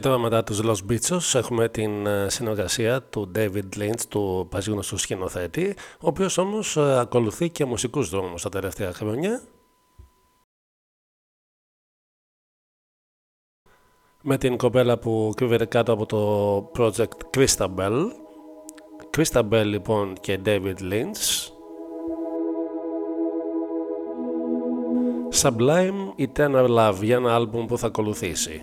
Και τώρα μετά τους Los Beachos έχουμε την ε, συνεργασία του David Lynch, του πασίγνωστου σκηνοθέτη, ο οποίος όμως ε, ακολουθεί και μουσικούς δρόμους τα τελευταία χρόνια. Με την κοπέλα που κρύβεται κάτω από το project Christabel. Christabel λοιπόν και David Lynch. Sublime Eternal Love για ένα άλμπουμ που θα ακολουθήσει.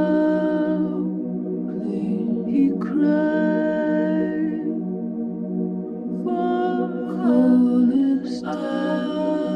flame from Calypso.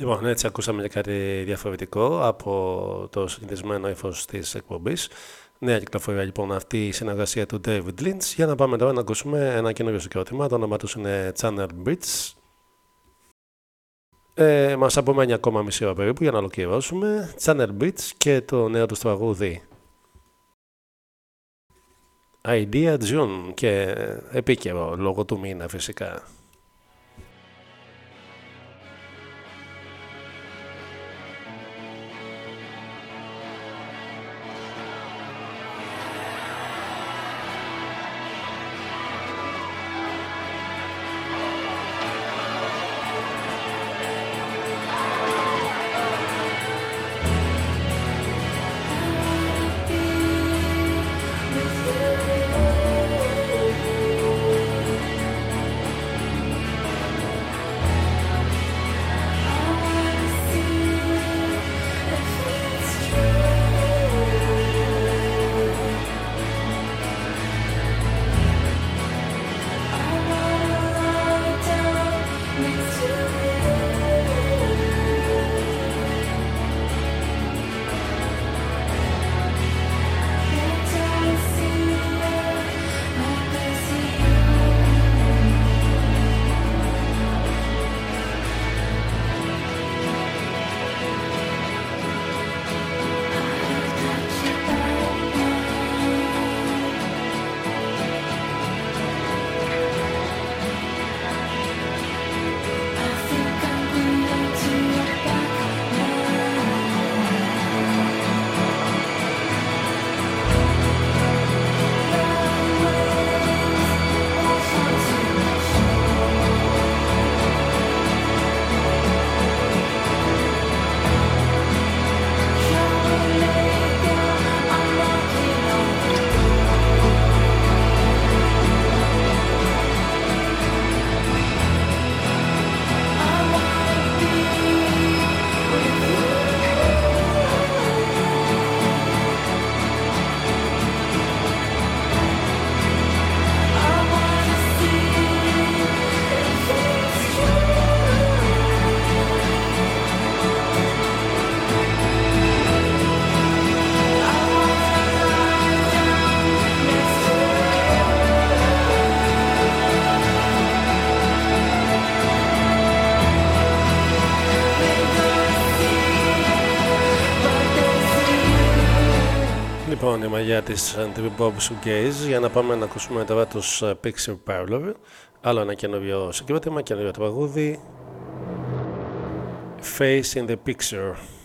Λοιπόν, έτσι ακούσαμε και κάτι διαφορετικό από το συνηθισμένο ύφος της εκπομπής. Νέα κυκλοφορία λοιπόν αυτή η συνεργασία του David Lynch. Για να πάμε τώρα να ακούσουμε ένα καινούριο συγκρότημα. Το όνομα τους είναι Channel Bridge. Ε, μας απομένει ακόμα μισή ώρα περίπου για να ολοκληρώσουμε. Channel Bridge και το νέο τους τραγούδι. Idea June και επίκαιρο λόγω του μήνα φυσικά. Η μαγιά τη Trip Bob Shoegaze για να πάμε να ακούσουμε τώρα τους Pixie Parlor. Άλλο ένα καινούριο συγκρότημα, καινούριο τραγούδι. Face in the Picture.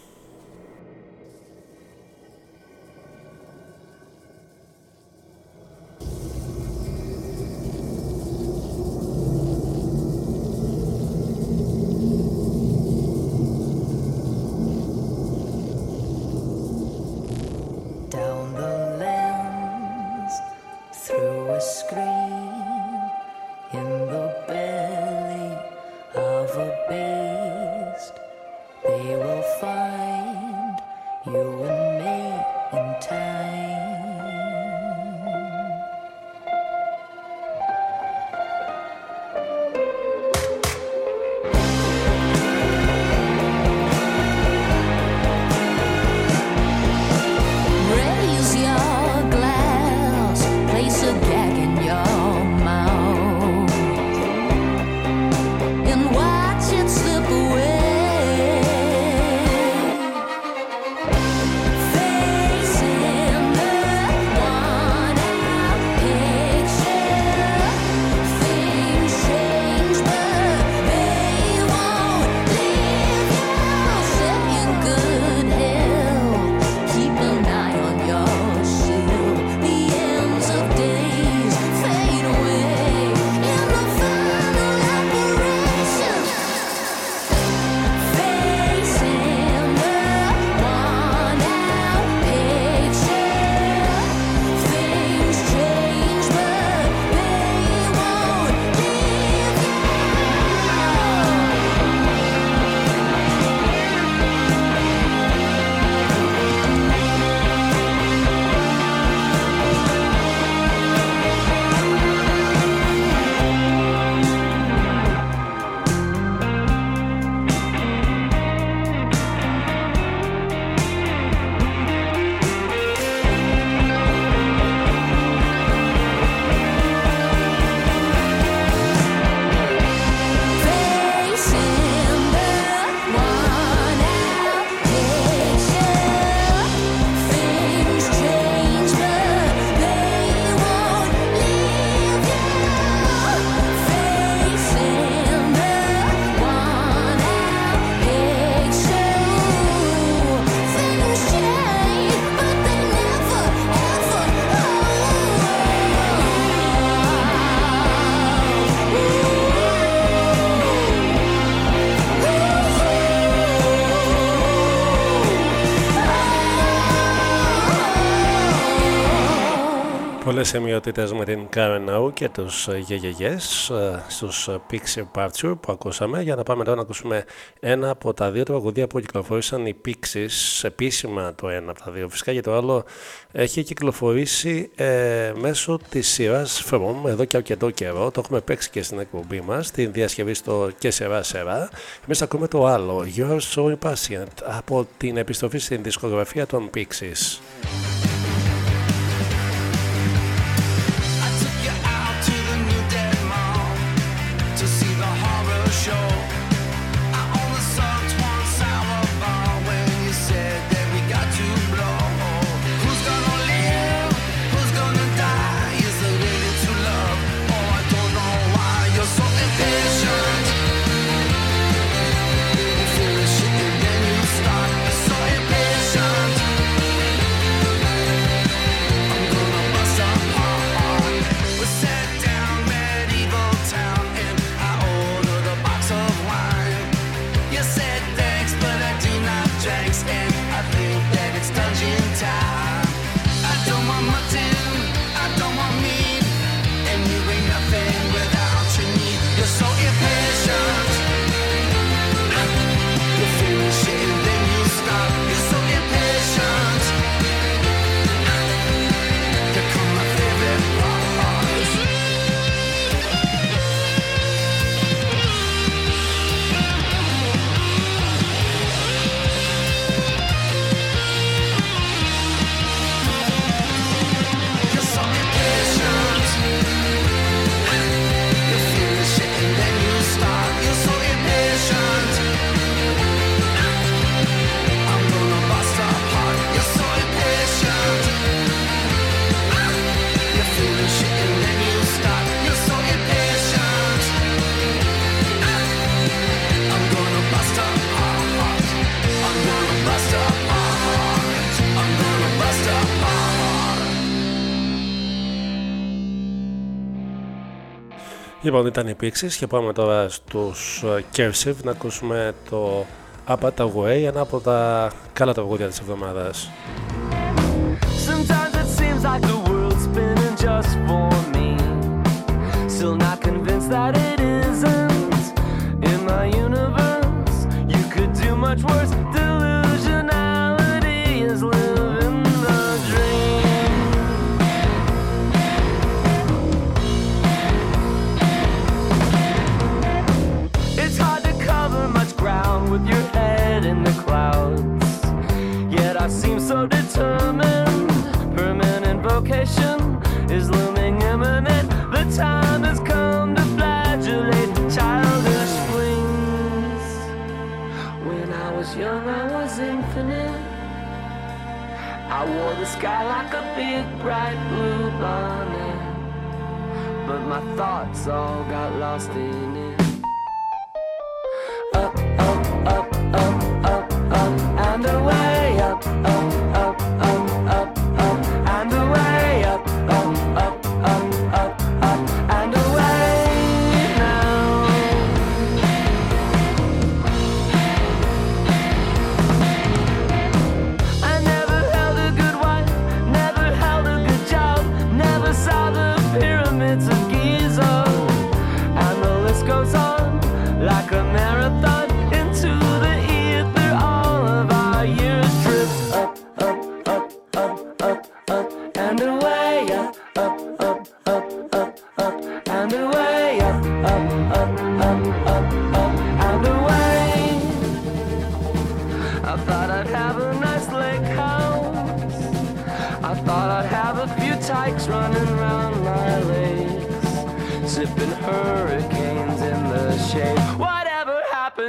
Πολλές σημειότητες με την Karen O και τους ε, γεγεγές ε, στους ε, Pixie Parture που ακούσαμε. Για να πάμε τώρα να ακούσουμε ένα από τα δύο τραγουδία που κυκλοφόρησαν οι Pixies επίσημα το ένα από τα δύο φυσικά και το άλλο έχει κυκλοφορήσει ε, μέσω της σειράς From εδώ και αρκετό καιρό. Το έχουμε παίξει και στην εκπομπή μας την διασκευή στο και σειρά σειρά εμείς ακούμε το άλλο You're So Impatient από την επιστροφή στην δισκογραφία των Pixies Λοιπόν, ήταν οι Pixies και πάμε τώρα στους ε, Cursive να ακούσουμε το Up and Away, ένα από τα καλά τραγούδια της εβδομάδας.
Sometimes it seems like the world's spinning just for me. Still not convinced that it isn't. In my universe, you could do much worse. Yet I seem so determined. Permanent vocation is looming imminent. The time has come to flagellate childish wings. When I was young, I was infinite. I wore the sky like a big bright blue bonnet. But my thoughts all got lost in it. Up, up, up,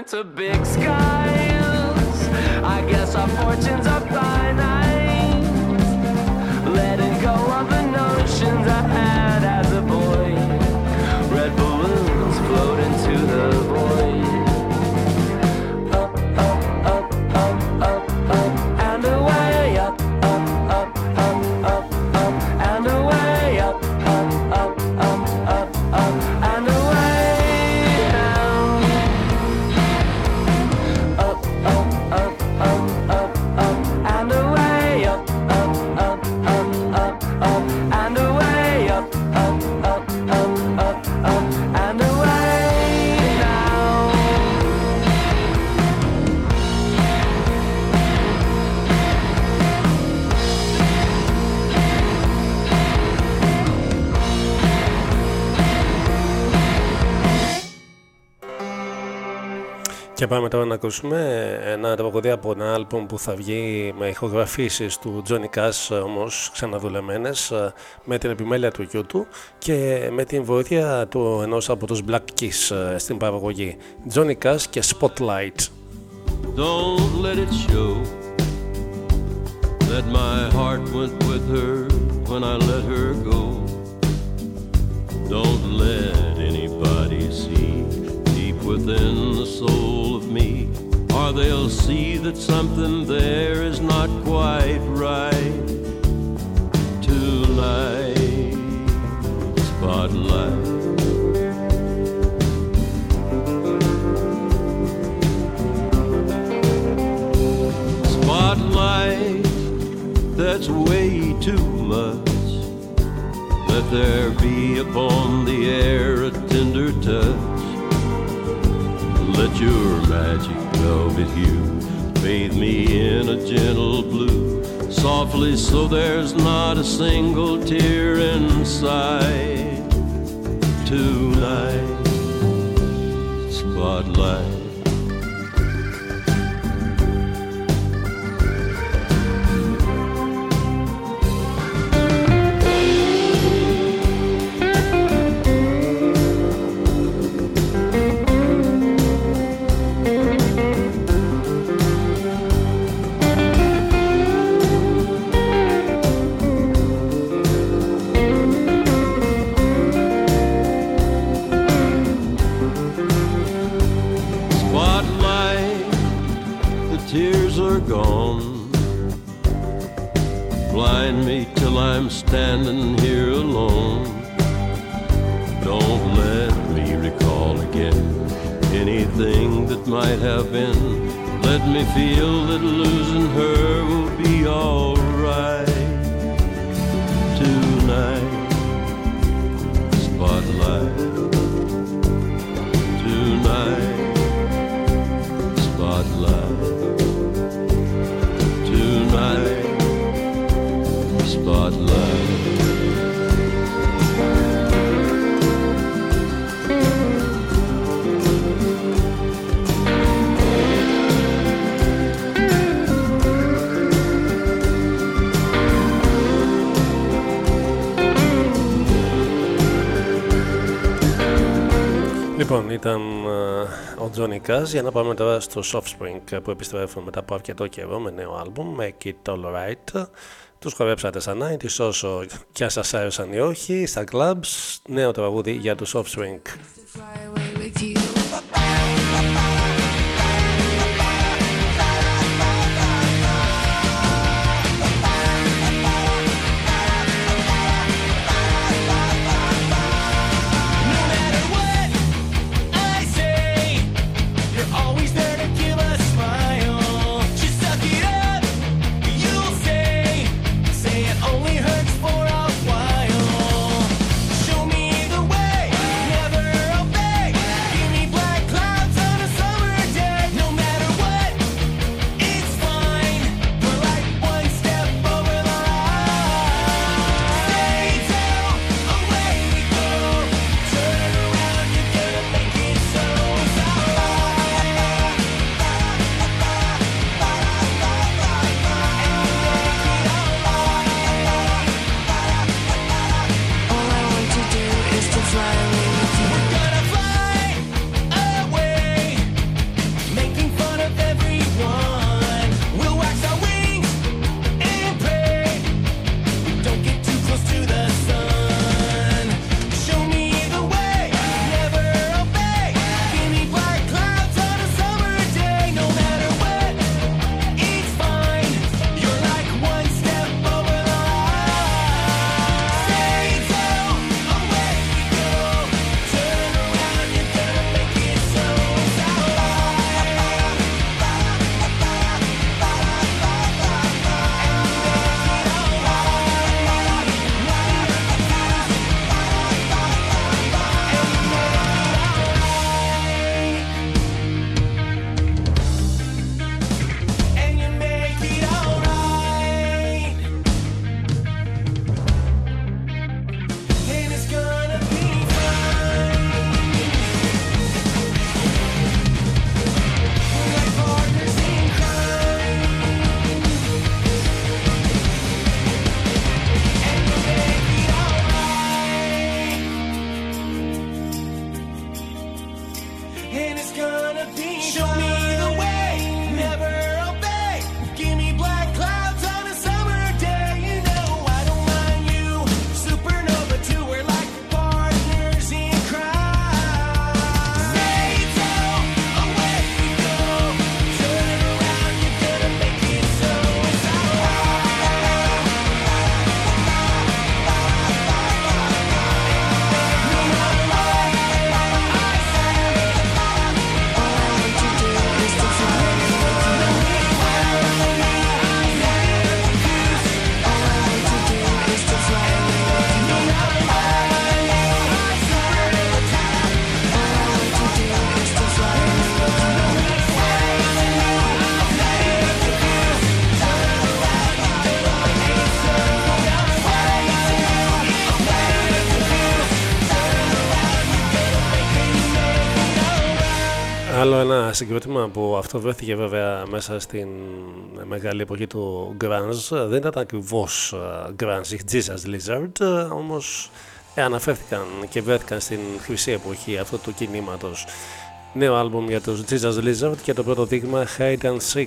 to big skies? I guess our fortunes are
Και πάμε τώρα να ακούσουμε ένα τραγουδί από ένα άλμπομ που θα βγει με ηχογραφήσεις του Johnny Cash όμως ξαναδουλεμένες με την επιμέλεια του γιού του και με την βοήθεια του ενός από τους Black Keys ε, στην παραγωγή Johnny Cash και Spotlight
Don't let it show that my heart went with her when I let her go. Don't let anybody see deep within the soul of me, or they'll see that something there is not quite right. Tonight, spotlight. spotlight that's way too much. Let there be upon the air a tender touch. Let your magic velvet hue bathe me in a gentle blue, softly so there's not a single tear inside. Tonight, spotlight. Spotlight, gone. Blind me till I'm standing here alone. Don't let me recall again anything that might have been. Let me feel that losing her will be alright
Λοιπόν, ήταν ε, ο Τζόνι Κάζ για να πάμε τώρα στο Offspring που επιστρέφουν μετά από αρκετό καιρό με νέο άλμπουμ με It All Right. Τους χορέψατε σαν 90's όσο κι αν σας άρεσαν ή όχι στα clubs. Νέο τραγούδι για τους Offspring. Συγκρότημα που αυτό βρέθηκε βέβαια μέσα στην μεγάλη εποχή του grunge. Δεν ήταν ακριβώς ε, grunge, Jesus Lizard ε, όμως ε, αναφέρθηκαν και βρέθηκαν στην χρυσή εποχή αυτού του κινήματος. Νέο άλμπουμ για τους Jesus Lizard και το πρώτο δείγμα Hide and Seek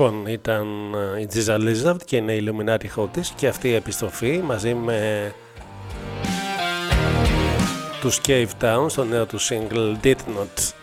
Λοιπόν, ήταν ε, η Giza Lizard και είναι η Illuminati Hotis και αυτή η επιστροφή μαζί με τους Cave Town στο νέο του single Did Not.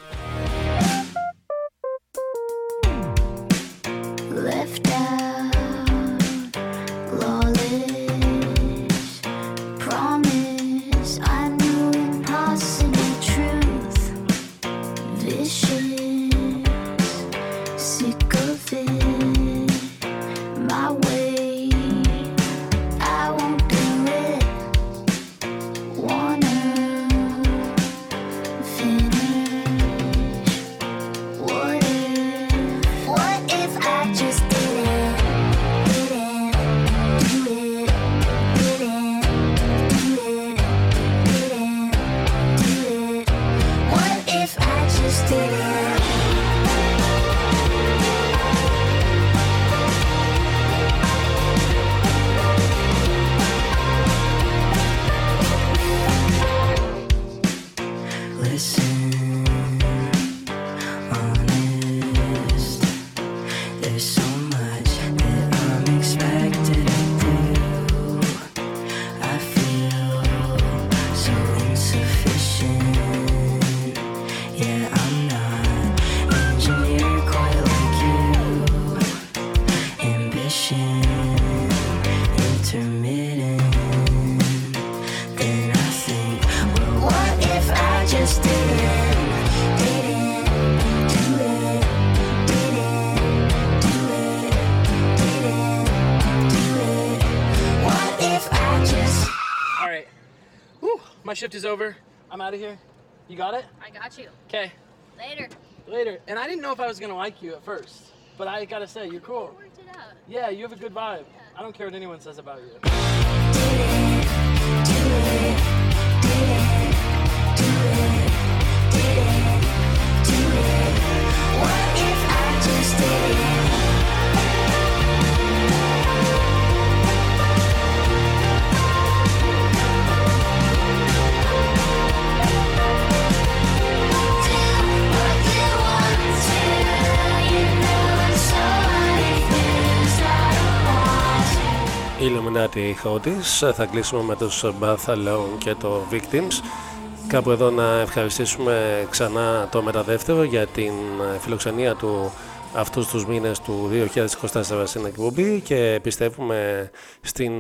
My
shift is over. I'm out of here. You got it?
I got you.
Okay.
Later.
Later. And I didn't know if I was gonna like you at first, but I gotta say you're cool.
Worked it out.
Yeah, you have a good vibe. I don't care what anyone says about you.
What
Illuminati Hotis. Θα κλείσουμε με τους Bath Alone και το Victims. Κάπου εδώ να ευχαριστήσουμε ξανά το μεταδεύτερο για την φιλοξενία του αυτούς τους μήνες του 2024 στην εκπομπή και πιστεύουμε στην,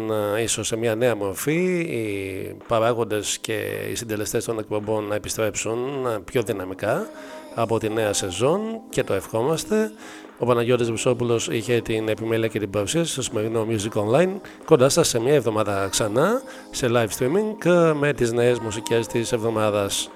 ίσως σε μια νέα μορφή οι παράγοντες και οι συντελεστές των εκπομπών να επιστρέψουν πιο δυναμικά από τη νέα σεζόν και το ευχόμαστε. Ο Παναγιώτης Βουσόπουλος είχε την επιμέλεια και την παρουσίαση στο σημερινό Music Online κοντά σας σε μια εβδομάδα ξανά σε live streaming με τις νέες μουσικές της εβδομάδας.